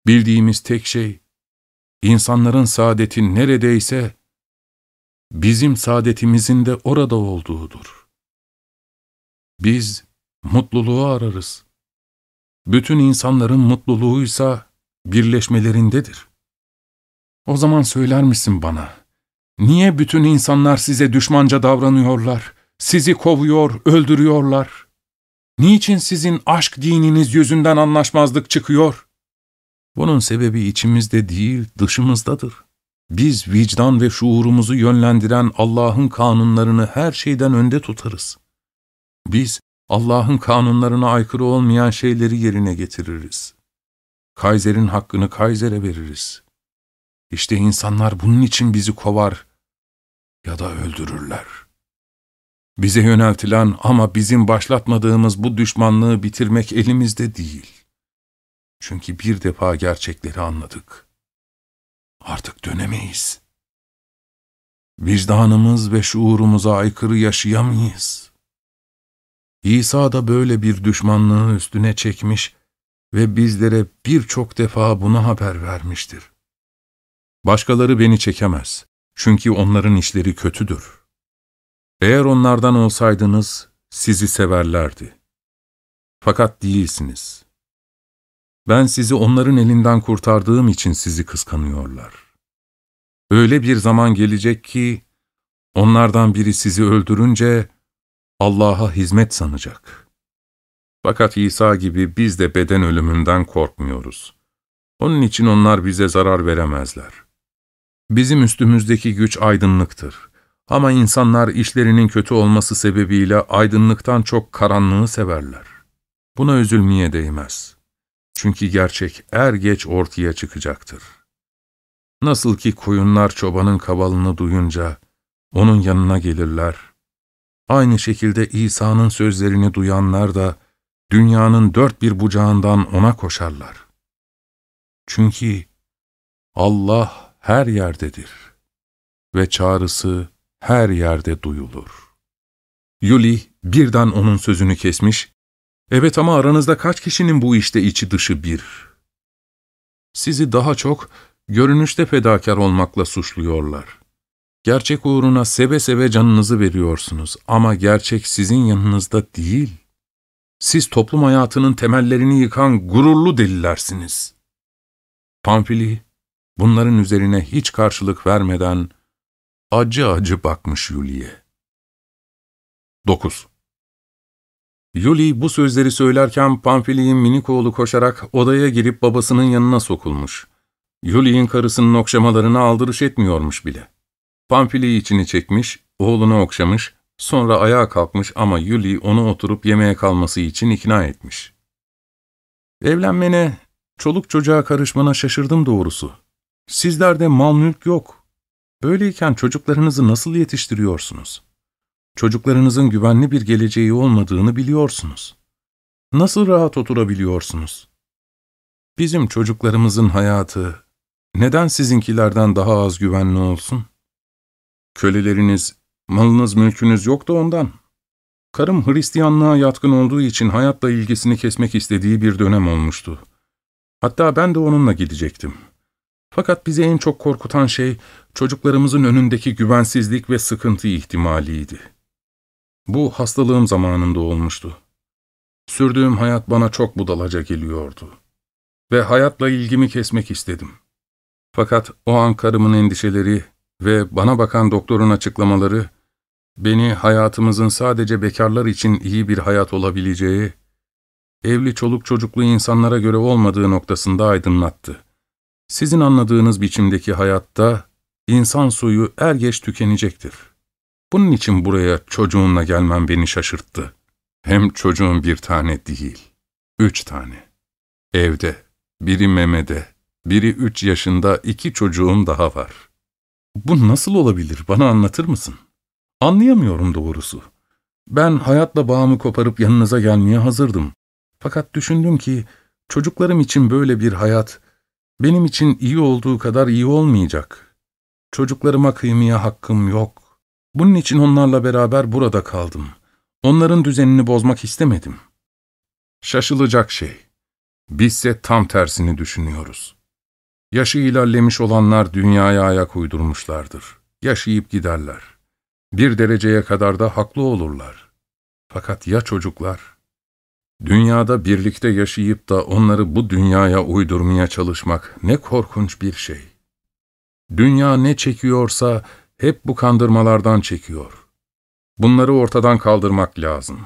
Bildiğimiz tek şey, insanların saadeti neredeyse bizim saadetimizin de orada olduğudur. Biz mutluluğu ararız. Bütün insanların mutluluğuysa birleşmelerindedir. O zaman söyler misin bana, niye bütün insanlar size düşmanca davranıyorlar, sizi kovuyor, öldürüyorlar? Niçin sizin aşk dininiz yüzünden anlaşmazlık çıkıyor? Bunun sebebi içimizde değil, dışımızdadır. Biz vicdan ve şuurumuzu yönlendiren Allah'ın kanunlarını her şeyden önde tutarız. Biz Allah'ın kanunlarına aykırı olmayan şeyleri yerine getiririz. Kaiser'in hakkını Kaiser'e veririz. İşte insanlar bunun için bizi kovar ya da öldürürler. Bize yöneltilen ama bizim başlatmadığımız bu düşmanlığı bitirmek elimizde değil. Çünkü bir defa gerçekleri anladık. Artık dönemeyiz. Vicdanımız ve şuurumuza aykırı yaşayamayız. İsa da böyle bir düşmanlığı üstüne çekmiş ve bizlere birçok defa buna haber vermiştir. Başkaları beni çekemez. Çünkü onların işleri kötüdür. Eğer onlardan olsaydınız, sizi severlerdi. Fakat değilsiniz. Ben sizi onların elinden kurtardığım için sizi kıskanıyorlar. Öyle bir zaman gelecek ki, onlardan biri sizi öldürünce, Allah'a hizmet sanacak. Fakat İsa gibi biz de beden ölümünden korkmuyoruz. Onun için onlar bize zarar veremezler. Bizim üstümüzdeki güç aydınlıktır. Ama insanlar işlerinin kötü olması sebebiyle aydınlıktan çok karanlığı severler. Buna üzülmeye değmez. Çünkü gerçek er geç ortaya çıkacaktır. Nasıl ki koyunlar çobanın kabalını duyunca onun yanına gelirler, aynı şekilde İsa'nın sözlerini duyanlar da dünyanın dört bir bucağından ona koşarlar. Çünkü Allah her yerdedir ve çağrısı her yerde duyulur. Yuli birden onun sözünü kesmiş, ''Evet ama aranızda kaç kişinin bu işte içi dışı bir? Sizi daha çok görünüşte fedakar olmakla suçluyorlar. Gerçek uğruna seve seve canınızı veriyorsunuz ama gerçek sizin yanınızda değil. Siz toplum hayatının temellerini yıkan gururlu delilersiniz.'' Pamfili, bunların üzerine hiç karşılık vermeden, acı acı bakmış Yuli'ye. 9. Yuli bu sözleri söylerken Pamfili'nin minik oğlu koşarak odaya girip babasının yanına sokulmuş. Yuli'nin karısının okşamalarını aldırış etmiyormuş bile. Pamfili içini çekmiş, oğlunu okşamış, sonra ayağa kalkmış ama Yuli onu oturup yemeğe kalması için ikna etmiş. Evlenmene, çoluk çocuğa karışmana şaşırdım doğrusu. Sizlerde mal mülk yok. Böyleyken çocuklarınızı nasıl yetiştiriyorsunuz? Çocuklarınızın güvenli bir geleceği olmadığını biliyorsunuz. Nasıl rahat oturabiliyorsunuz? Bizim çocuklarımızın hayatı neden sizinkilerden daha az güvenli olsun? Köleleriniz, malınız, mülkünüz yok da ondan. Karım Hristiyanlığa yatkın olduğu için hayatla ilgisini kesmek istediği bir dönem olmuştu. Hatta ben de onunla gidecektim. Fakat bizi en çok korkutan şey çocuklarımızın önündeki güvensizlik ve sıkıntı ihtimaliydi. Bu hastalığım zamanında olmuştu. Sürdüğüm hayat bana çok budalaca geliyordu. Ve hayatla ilgimi kesmek istedim. Fakat o an karımın endişeleri ve bana bakan doktorun açıklamaları, beni hayatımızın sadece bekarlar için iyi bir hayat olabileceği, evli çoluk çocuklu insanlara göre olmadığı noktasında aydınlattı. Sizin anladığınız biçimdeki hayatta insan suyu er geç tükenecektir. Bunun için buraya çocuğunla gelmem beni şaşırttı. Hem çocuğun bir tane değil, üç tane. Evde, biri memede, biri üç yaşında iki çocuğum daha var. Bu nasıl olabilir, bana anlatır mısın? Anlayamıyorum doğrusu. Ben hayatla bağımı koparıp yanınıza gelmeye hazırdım. Fakat düşündüm ki çocuklarım için böyle bir hayat benim için iyi olduğu kadar iyi olmayacak. Çocuklarıma kıymaya hakkım yok. Bunun için onlarla beraber burada kaldım. Onların düzenini bozmak istemedim. Şaşılacak şey. Bizse tam tersini düşünüyoruz. Yaşı ilerlemiş olanlar dünyaya ayak uydurmuşlardır. Yaşayıp giderler. Bir dereceye kadar da haklı olurlar. Fakat ya çocuklar? Dünyada birlikte yaşayıp da onları bu dünyaya uydurmaya çalışmak ne korkunç bir şey. Dünya ne çekiyorsa hep bu kandırmalardan çekiyor. Bunları ortadan kaldırmak lazım.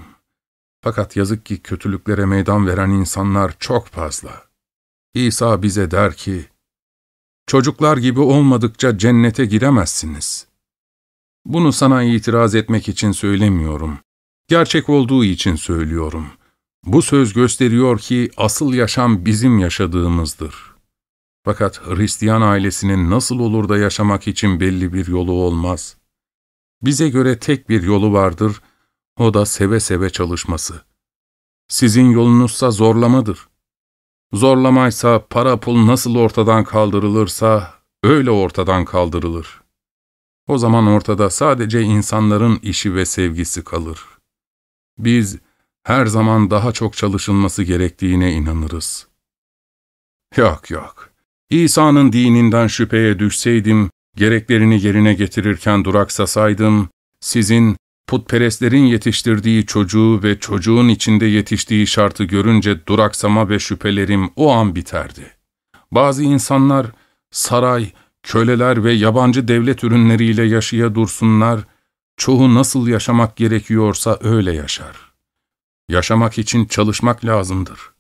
Fakat yazık ki kötülüklere meydan veren insanlar çok fazla. İsa bize der ki, Çocuklar gibi olmadıkça cennete giremezsiniz. Bunu sana itiraz etmek için söylemiyorum. Gerçek olduğu için söylüyorum. Bu söz gösteriyor ki asıl yaşam bizim yaşadığımızdır. Fakat Hristiyan ailesinin nasıl olur da yaşamak için belli bir yolu olmaz. Bize göre tek bir yolu vardır, o da seve seve çalışması. Sizin yolunuzsa zorlamadır. Zorlamaysa para pul nasıl ortadan kaldırılırsa öyle ortadan kaldırılır. O zaman ortada sadece insanların işi ve sevgisi kalır. Biz her zaman daha çok çalışılması gerektiğine inanırız. Yok yok, İsa'nın dininden şüpheye düşseydim, gereklerini yerine getirirken duraksasaydım, sizin putperestlerin yetiştirdiği çocuğu ve çocuğun içinde yetiştiği şartı görünce duraksama ve şüphelerim o an biterdi. Bazı insanlar saray, köleler ve yabancı devlet ürünleriyle yaşaya dursunlar, çoğu nasıl yaşamak gerekiyorsa öyle yaşar. Yaşamak için çalışmak lazımdır.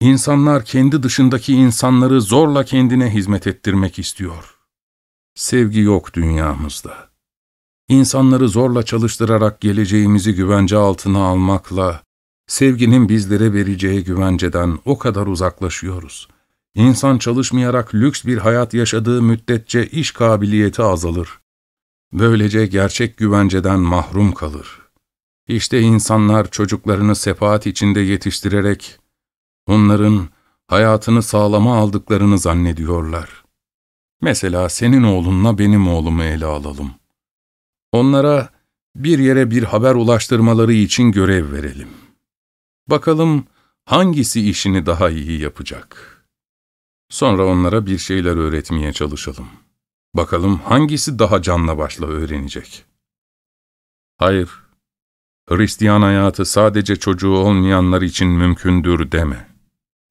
İnsanlar kendi dışındaki insanları zorla kendine hizmet ettirmek istiyor. Sevgi yok dünyamızda. İnsanları zorla çalıştırarak geleceğimizi güvence altına almakla, sevginin bizlere vereceği güvenceden o kadar uzaklaşıyoruz. İnsan çalışmayarak lüks bir hayat yaşadığı müddetçe iş kabiliyeti azalır. Böylece gerçek güvenceden mahrum kalır. İşte insanlar çocuklarını sefaat içinde yetiştirerek, onların hayatını sağlama aldıklarını zannediyorlar. Mesela senin oğlunla benim oğlumu ele alalım. Onlara bir yere bir haber ulaştırmaları için görev verelim. Bakalım hangisi işini daha iyi yapacak. Sonra onlara bir şeyler öğretmeye çalışalım. Bakalım hangisi daha canla başla öğrenecek. Hayır, Hristiyan hayatı sadece çocuğu olmayanlar için mümkündür deme.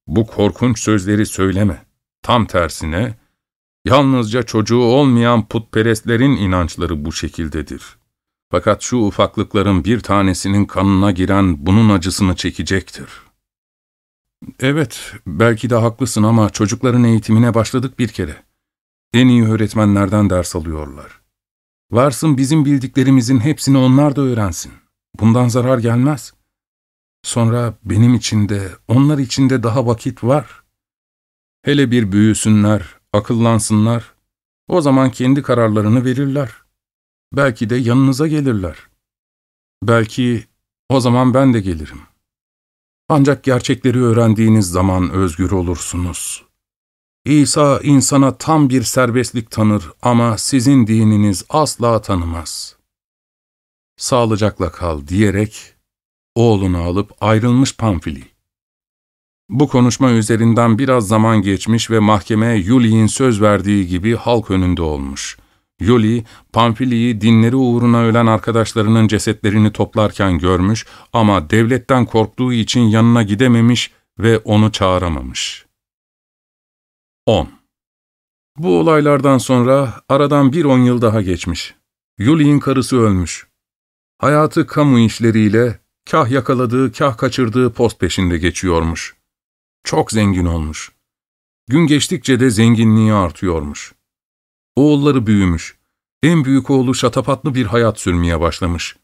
Bu korkunç sözleri söyleme. Tam tersine, Yalnızca çocuğu olmayan putperestlerin inançları bu şekildedir. Fakat şu ufaklıkların bir tanesinin kanına giren bunun acısını çekecektir. Evet, belki de haklısın ama çocukların eğitimine başladık bir kere. En iyi öğretmenlerden ders alıyorlar. Varsın bizim bildiklerimizin hepsini onlar da öğrensin. Bundan zarar gelmez. Sonra benim için de, onlar için de daha vakit var. Hele bir büyüsünler, akıllansınlar, o zaman kendi kararlarını verirler. Belki de yanınıza gelirler. Belki o zaman ben de gelirim. Ancak gerçekleri öğrendiğiniz zaman özgür olursunuz. İsa insana tam bir serbestlik tanır ama sizin dininiz asla tanımaz. Sağlıcakla kal diyerek oğlunu alıp ayrılmış Pamfili. Bu konuşma üzerinden biraz zaman geçmiş ve mahkeme Yuli'nin söz verdiği gibi halk önünde olmuş. Yuli, Pamfili'yi dinleri uğruna ölen arkadaşlarının cesetlerini toplarken görmüş ama devletten korktuğu için yanına gidememiş ve onu çağıramamış. 10. Bu olaylardan sonra aradan bir on yıl daha geçmiş. Yuli'nin karısı ölmüş. Hayatı kamu işleriyle, kah yakaladığı, kah kaçırdığı post peşinde geçiyormuş. Çok zengin olmuş. Gün geçtikçe de zenginliği artıyormuş. Oğulları büyümüş. En büyük oğlu şatafatlı bir hayat sürmeye başlamış.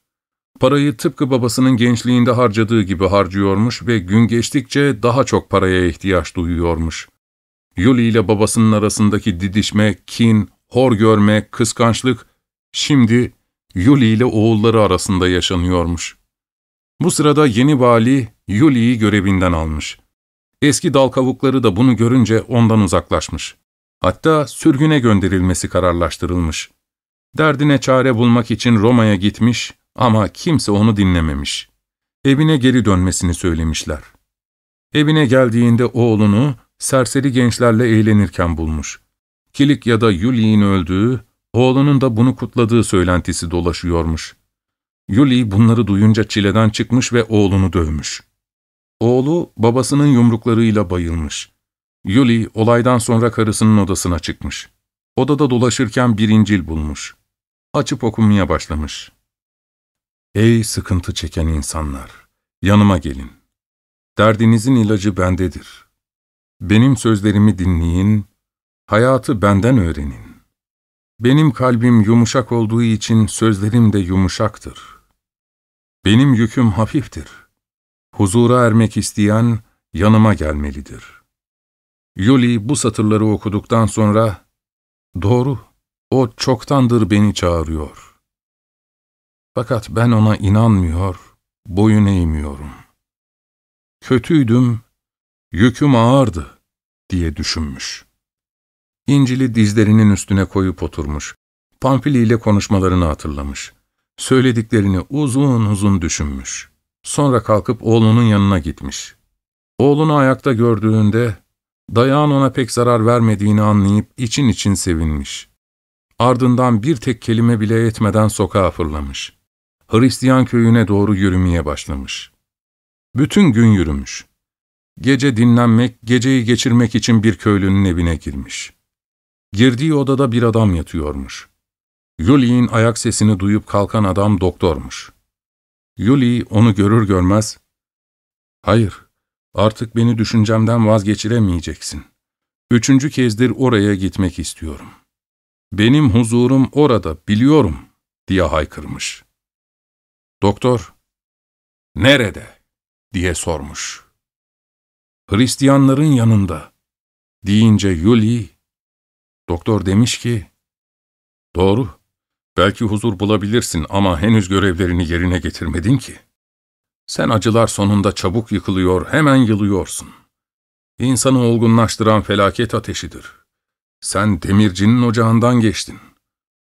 Parayı tıpkı babasının gençliğinde harcadığı gibi harcıyormuş ve gün geçtikçe daha çok paraya ihtiyaç duyuyormuş. Yuli ile babasının arasındaki didişme, kin, hor görme, kıskançlık, şimdi Yuli ile oğulları arasında yaşanıyormuş. Bu sırada yeni vali Yuli'yi görevinden almış. Eski dal kavukları da bunu görünce ondan uzaklaşmış. Hatta sürgüne gönderilmesi kararlaştırılmış. Derdine çare bulmak için Roma'ya gitmiş ama kimse onu dinlememiş. Evine geri dönmesini söylemişler. Evine geldiğinde oğlunu serseri gençlerle eğlenirken bulmuş. Kilik ya da Yuli'nin öldüğü, oğlunun da bunu kutladığı söylentisi dolaşıyormuş. Yuli bunları duyunca çileden çıkmış ve oğlunu dövmüş. Oğlu babasının yumruklarıyla bayılmış. Yuli olaydan sonra karısının odasına çıkmış. Odada dolaşırken bir İncil bulmuş. Açıp okumaya başlamış. Ey sıkıntı çeken insanlar! Yanıma gelin. Derdinizin ilacı bendedir. Benim sözlerimi dinleyin, hayatı benden öğrenin. Benim kalbim yumuşak olduğu için sözlerim de yumuşaktır. Benim yüküm hafiftir. Huzura ermek isteyen yanıma gelmelidir. Yuli bu satırları okuduktan sonra, ''Doğru, o çoktandır beni çağırıyor. Fakat ben ona inanmıyor, boyun eğmiyorum. Kötüydüm, yüküm ağırdı.'' diye düşünmüş. İncil'i dizlerinin üstüne koyup oturmuş. Pamfili ile konuşmalarını hatırlamış. Söylediklerini uzun uzun düşünmüş. Sonra kalkıp oğlunun yanına gitmiş. Oğlunu ayakta gördüğünde, dayağın ona pek zarar vermediğini anlayıp için için sevinmiş. Ardından bir tek kelime bile etmeden sokağa fırlamış. Hristiyan köyüne doğru yürümeye başlamış. Bütün gün yürümüş. Gece dinlenmek, geceyi geçirmek için bir köylünün evine girmiş. Girdiği odada bir adam yatıyormuş. Yuli'nin ayak sesini duyup kalkan adam doktormuş. Yuli onu görür görmez, ''Hayır, artık beni düşüncemden vazgeçiremeyeceksin. Üçüncü kezdir oraya gitmek istiyorum. Benim huzurum orada, biliyorum.'' diye haykırmış. Doktor, ''Nerede?'' diye sormuş. ''Hristiyanların yanında.'' deyince Yuli, doktor demiş ki, ''Doğru, Belki huzur bulabilirsin ama henüz görevlerini yerine getirmedin ki. Sen acılar sonunda çabuk yıkılıyor, hemen yılıyorsun. İnsanı olgunlaştıran felaket ateşidir. Sen demircinin ocağından geçtin.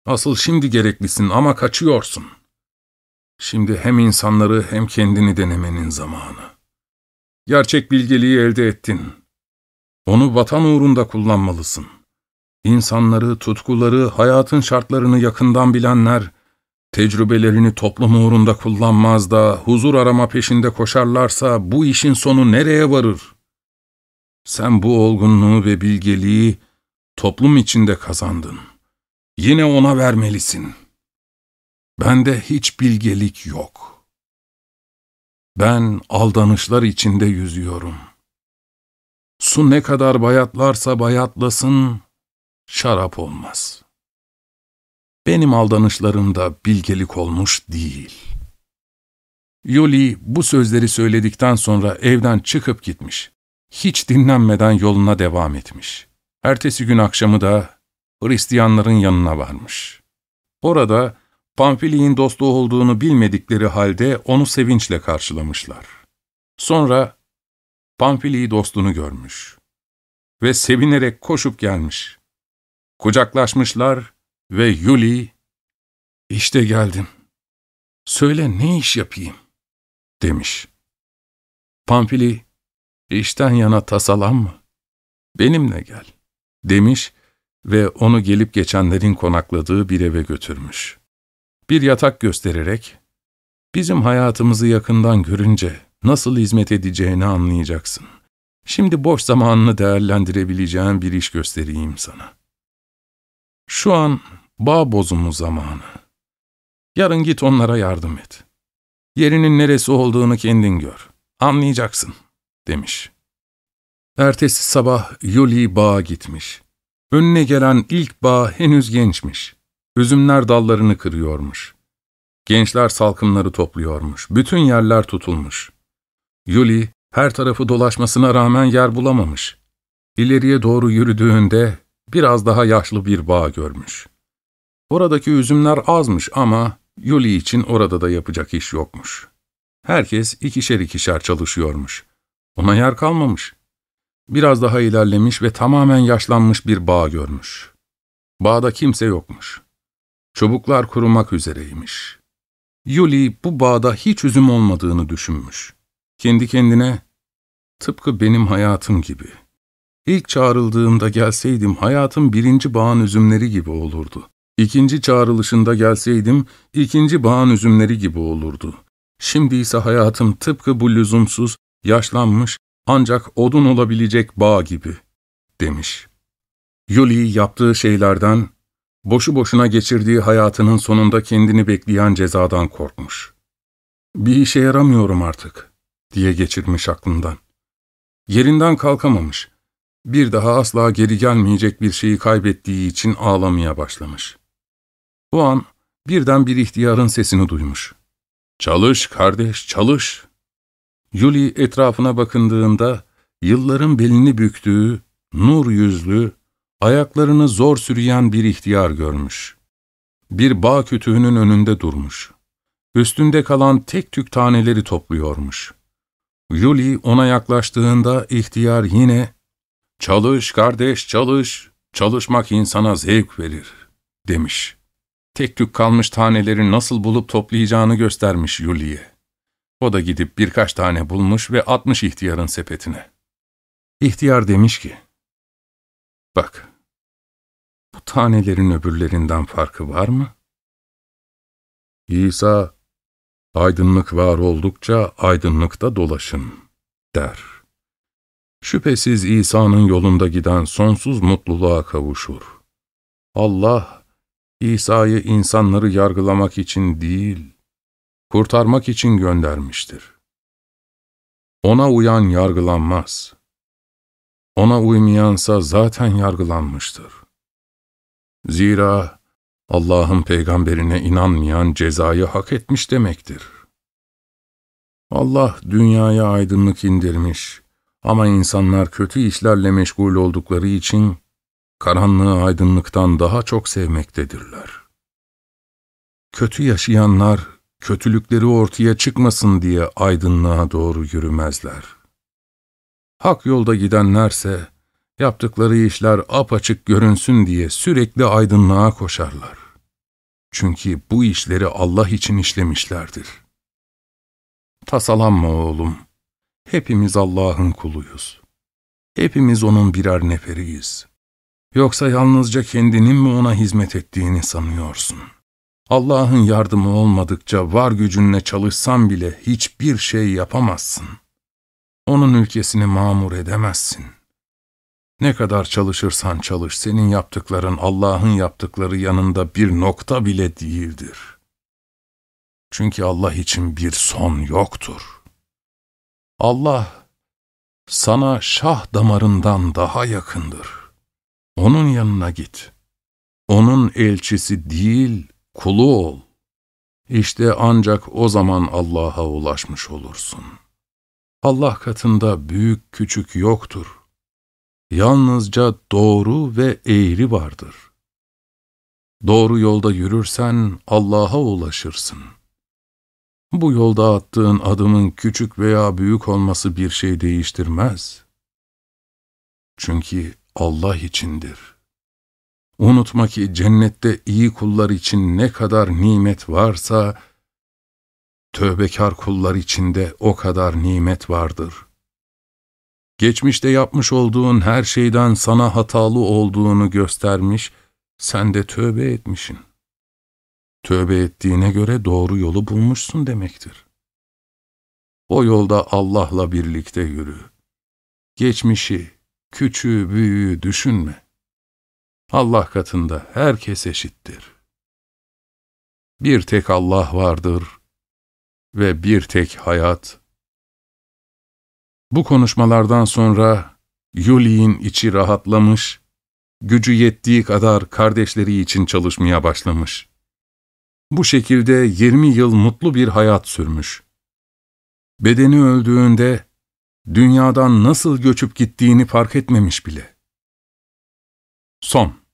Asıl şimdi gereklisin ama kaçıyorsun. Şimdi hem insanları hem kendini denemenin zamanı. Gerçek bilgeliği elde ettin. Onu vatan uğrunda kullanmalısın. İnsanları, tutkuları, hayatın şartlarını yakından bilenler, tecrübelerini toplum uğrunda kullanmaz da huzur arama peşinde koşarlarsa bu işin sonu nereye varır? Sen bu olgunluğu ve bilgeliği toplum içinde kazandın. Yine ona vermelisin. Bende hiç bilgelik yok. Ben aldanışlar içinde yüzüyorum. Su ne kadar bayatlarsa bayatlasın, şarap olmaz. Benim aldanışlarımda bilgelik olmuş değil. Yuli bu sözleri söyledikten sonra evden çıkıp gitmiş. Hiç dinlenmeden yoluna devam etmiş. Ertesi gün akşamı da Hristiyanların yanına varmış. Orada Pamfili'nin dostu olduğunu bilmedikleri halde onu sevinçle karşılamışlar. Sonra Pamfili dostunu görmüş ve sevinerek koşup gelmiş. Kucaklaşmışlar ve Yuli, ''İşte geldim. Söyle ne iş yapayım?'' demiş. Pamfili, ''İşten yana tasalanma. Benimle gel.'' demiş ve onu gelip geçenlerin konakladığı bir eve götürmüş. Bir yatak göstererek, ''Bizim hayatımızı yakından görünce nasıl hizmet edeceğini anlayacaksın. Şimdi boş zamanını değerlendirebileceğin bir iş göstereyim sana.'' Şu an bağ bozumu zamanı. Yarın git onlara yardım et. Yerinin neresi olduğunu kendin gör. Anlayacaksın, demiş. Ertesi sabah Yuli bağa gitmiş. Önüne gelen ilk bağ henüz gençmiş. Üzümler dallarını kırıyormuş. Gençler salkımları topluyormuş. Bütün yerler tutulmuş. Yuli her tarafı dolaşmasına rağmen yer bulamamış. İleriye doğru yürüdüğünde biraz daha yaşlı bir bağ görmüş. Oradaki üzümler azmış ama Yuli için orada da yapacak iş yokmuş. Herkes ikişer ikişer çalışıyormuş. Ona yer kalmamış. Biraz daha ilerlemiş ve tamamen yaşlanmış bir bağ görmüş. Bağda kimse yokmuş. Çubuklar kurumak üzereymiş. Yuli bu bağda hiç üzüm olmadığını düşünmüş. Kendi kendine, tıpkı benim hayatım gibi. İlk çağrıldığımda gelseydim hayatım birinci bağın üzümleri gibi olurdu. İkinci çağrılışında gelseydim ikinci bağın üzümleri gibi olurdu. Şimdi ise hayatım tıpkı bu lüzumsuz, yaşlanmış, ancak odun olabilecek bağ gibi, demiş. Yuli yaptığı şeylerden, boşu boşuna geçirdiği hayatının sonunda kendini bekleyen cezadan korkmuş. Bir işe yaramıyorum artık, diye geçirmiş aklından. Yerinden kalkamamış. Bir daha asla geri gelmeyecek bir şeyi kaybettiği için ağlamaya başlamış. O an birden bir ihtiyarın sesini duymuş. ''Çalış kardeş, çalış!'' Yuli etrafına bakındığında yılların belini büktüğü, nur yüzlü, ayaklarını zor sürüyen bir ihtiyar görmüş. Bir bağ kütüğünün önünde durmuş. Üstünde kalan tek tük taneleri topluyormuş. Yuli ona yaklaştığında ihtiyar yine ''Çalış kardeş çalış, çalışmak insana zevk verir.'' demiş. Tek tük kalmış taneleri nasıl bulup toplayacağını göstermiş Yuli'ye. O da gidip birkaç tane bulmuş ve atmış ihtiyarın sepetine. İhtiyar demiş ki, ''Bak, bu tanelerin öbürlerinden farkı var mı?'' İsa, ''Aydınlık var oldukça aydınlıkta dolaşın.'' der. Şüphesiz İsa'nın yolunda giden sonsuz mutluluğa kavuşur. Allah, İsa'yı insanları yargılamak için değil, kurtarmak için göndermiştir. Ona uyan yargılanmaz. Ona uymayansa zaten yargılanmıştır. Zira Allah'ın peygamberine inanmayan cezayı hak etmiş demektir. Allah dünyaya aydınlık indirmiş ama insanlar kötü işlerle meşgul oldukları için karanlığı aydınlıktan daha çok sevmektedirler. Kötü yaşayanlar kötülükleri ortaya çıkmasın diye aydınlığa doğru yürümezler. Hak yolda gidenlerse, yaptıkları işler apaçık görünsün diye sürekli aydınlığa koşarlar. Çünkü bu işleri Allah için işlemişlerdir. Tasalanma oğlum, hepimiz Allah'ın kuluyuz. Hepimiz O'nun birer neferiyiz. Yoksa yalnızca kendinin mi O'na hizmet ettiğini sanıyorsun?'' Allah'ın yardımı olmadıkça var gücünle çalışsan bile hiçbir şey yapamazsın. Onun ülkesini mamur edemezsin. Ne kadar çalışırsan çalış, senin yaptıkların Allah'ın yaptıkları yanında bir nokta bile değildir. Çünkü Allah için bir son yoktur. Allah, sana şah damarından daha yakındır. Onun yanına git. Onun elçisi değil, kulu ol. İşte ancak o zaman Allah'a ulaşmış olursun. Allah katında büyük küçük yoktur. Yalnızca doğru ve eğri vardır. Doğru yolda yürürsen Allah'a ulaşırsın. Bu yolda attığın adımın küçük veya büyük olması bir şey değiştirmez. Çünkü Allah içindir.'' Unutma ki cennette iyi kullar için ne kadar nimet varsa, tövbekar kullar için de o kadar nimet vardır. Geçmişte yapmış olduğun her şeyden sana hatalı olduğunu göstermiş, sen de tövbe etmişsin. Tövbe ettiğine göre doğru yolu bulmuşsun demektir. O yolda Allah'la birlikte yürü. Geçmişi, küçüğü, büyüğü düşünme. Allah katında herkes eşittir. Bir tek Allah vardır ve bir tek hayat. Bu konuşmalardan sonra Yuli'in içi rahatlamış, gücü yettiği kadar kardeşleri için çalışmaya başlamış. Bu şekilde 20 yıl mutlu bir hayat sürmüş. Bedeni öldüğünde dünyadan nasıl göçüp gittiğini fark etmemiş bile. Son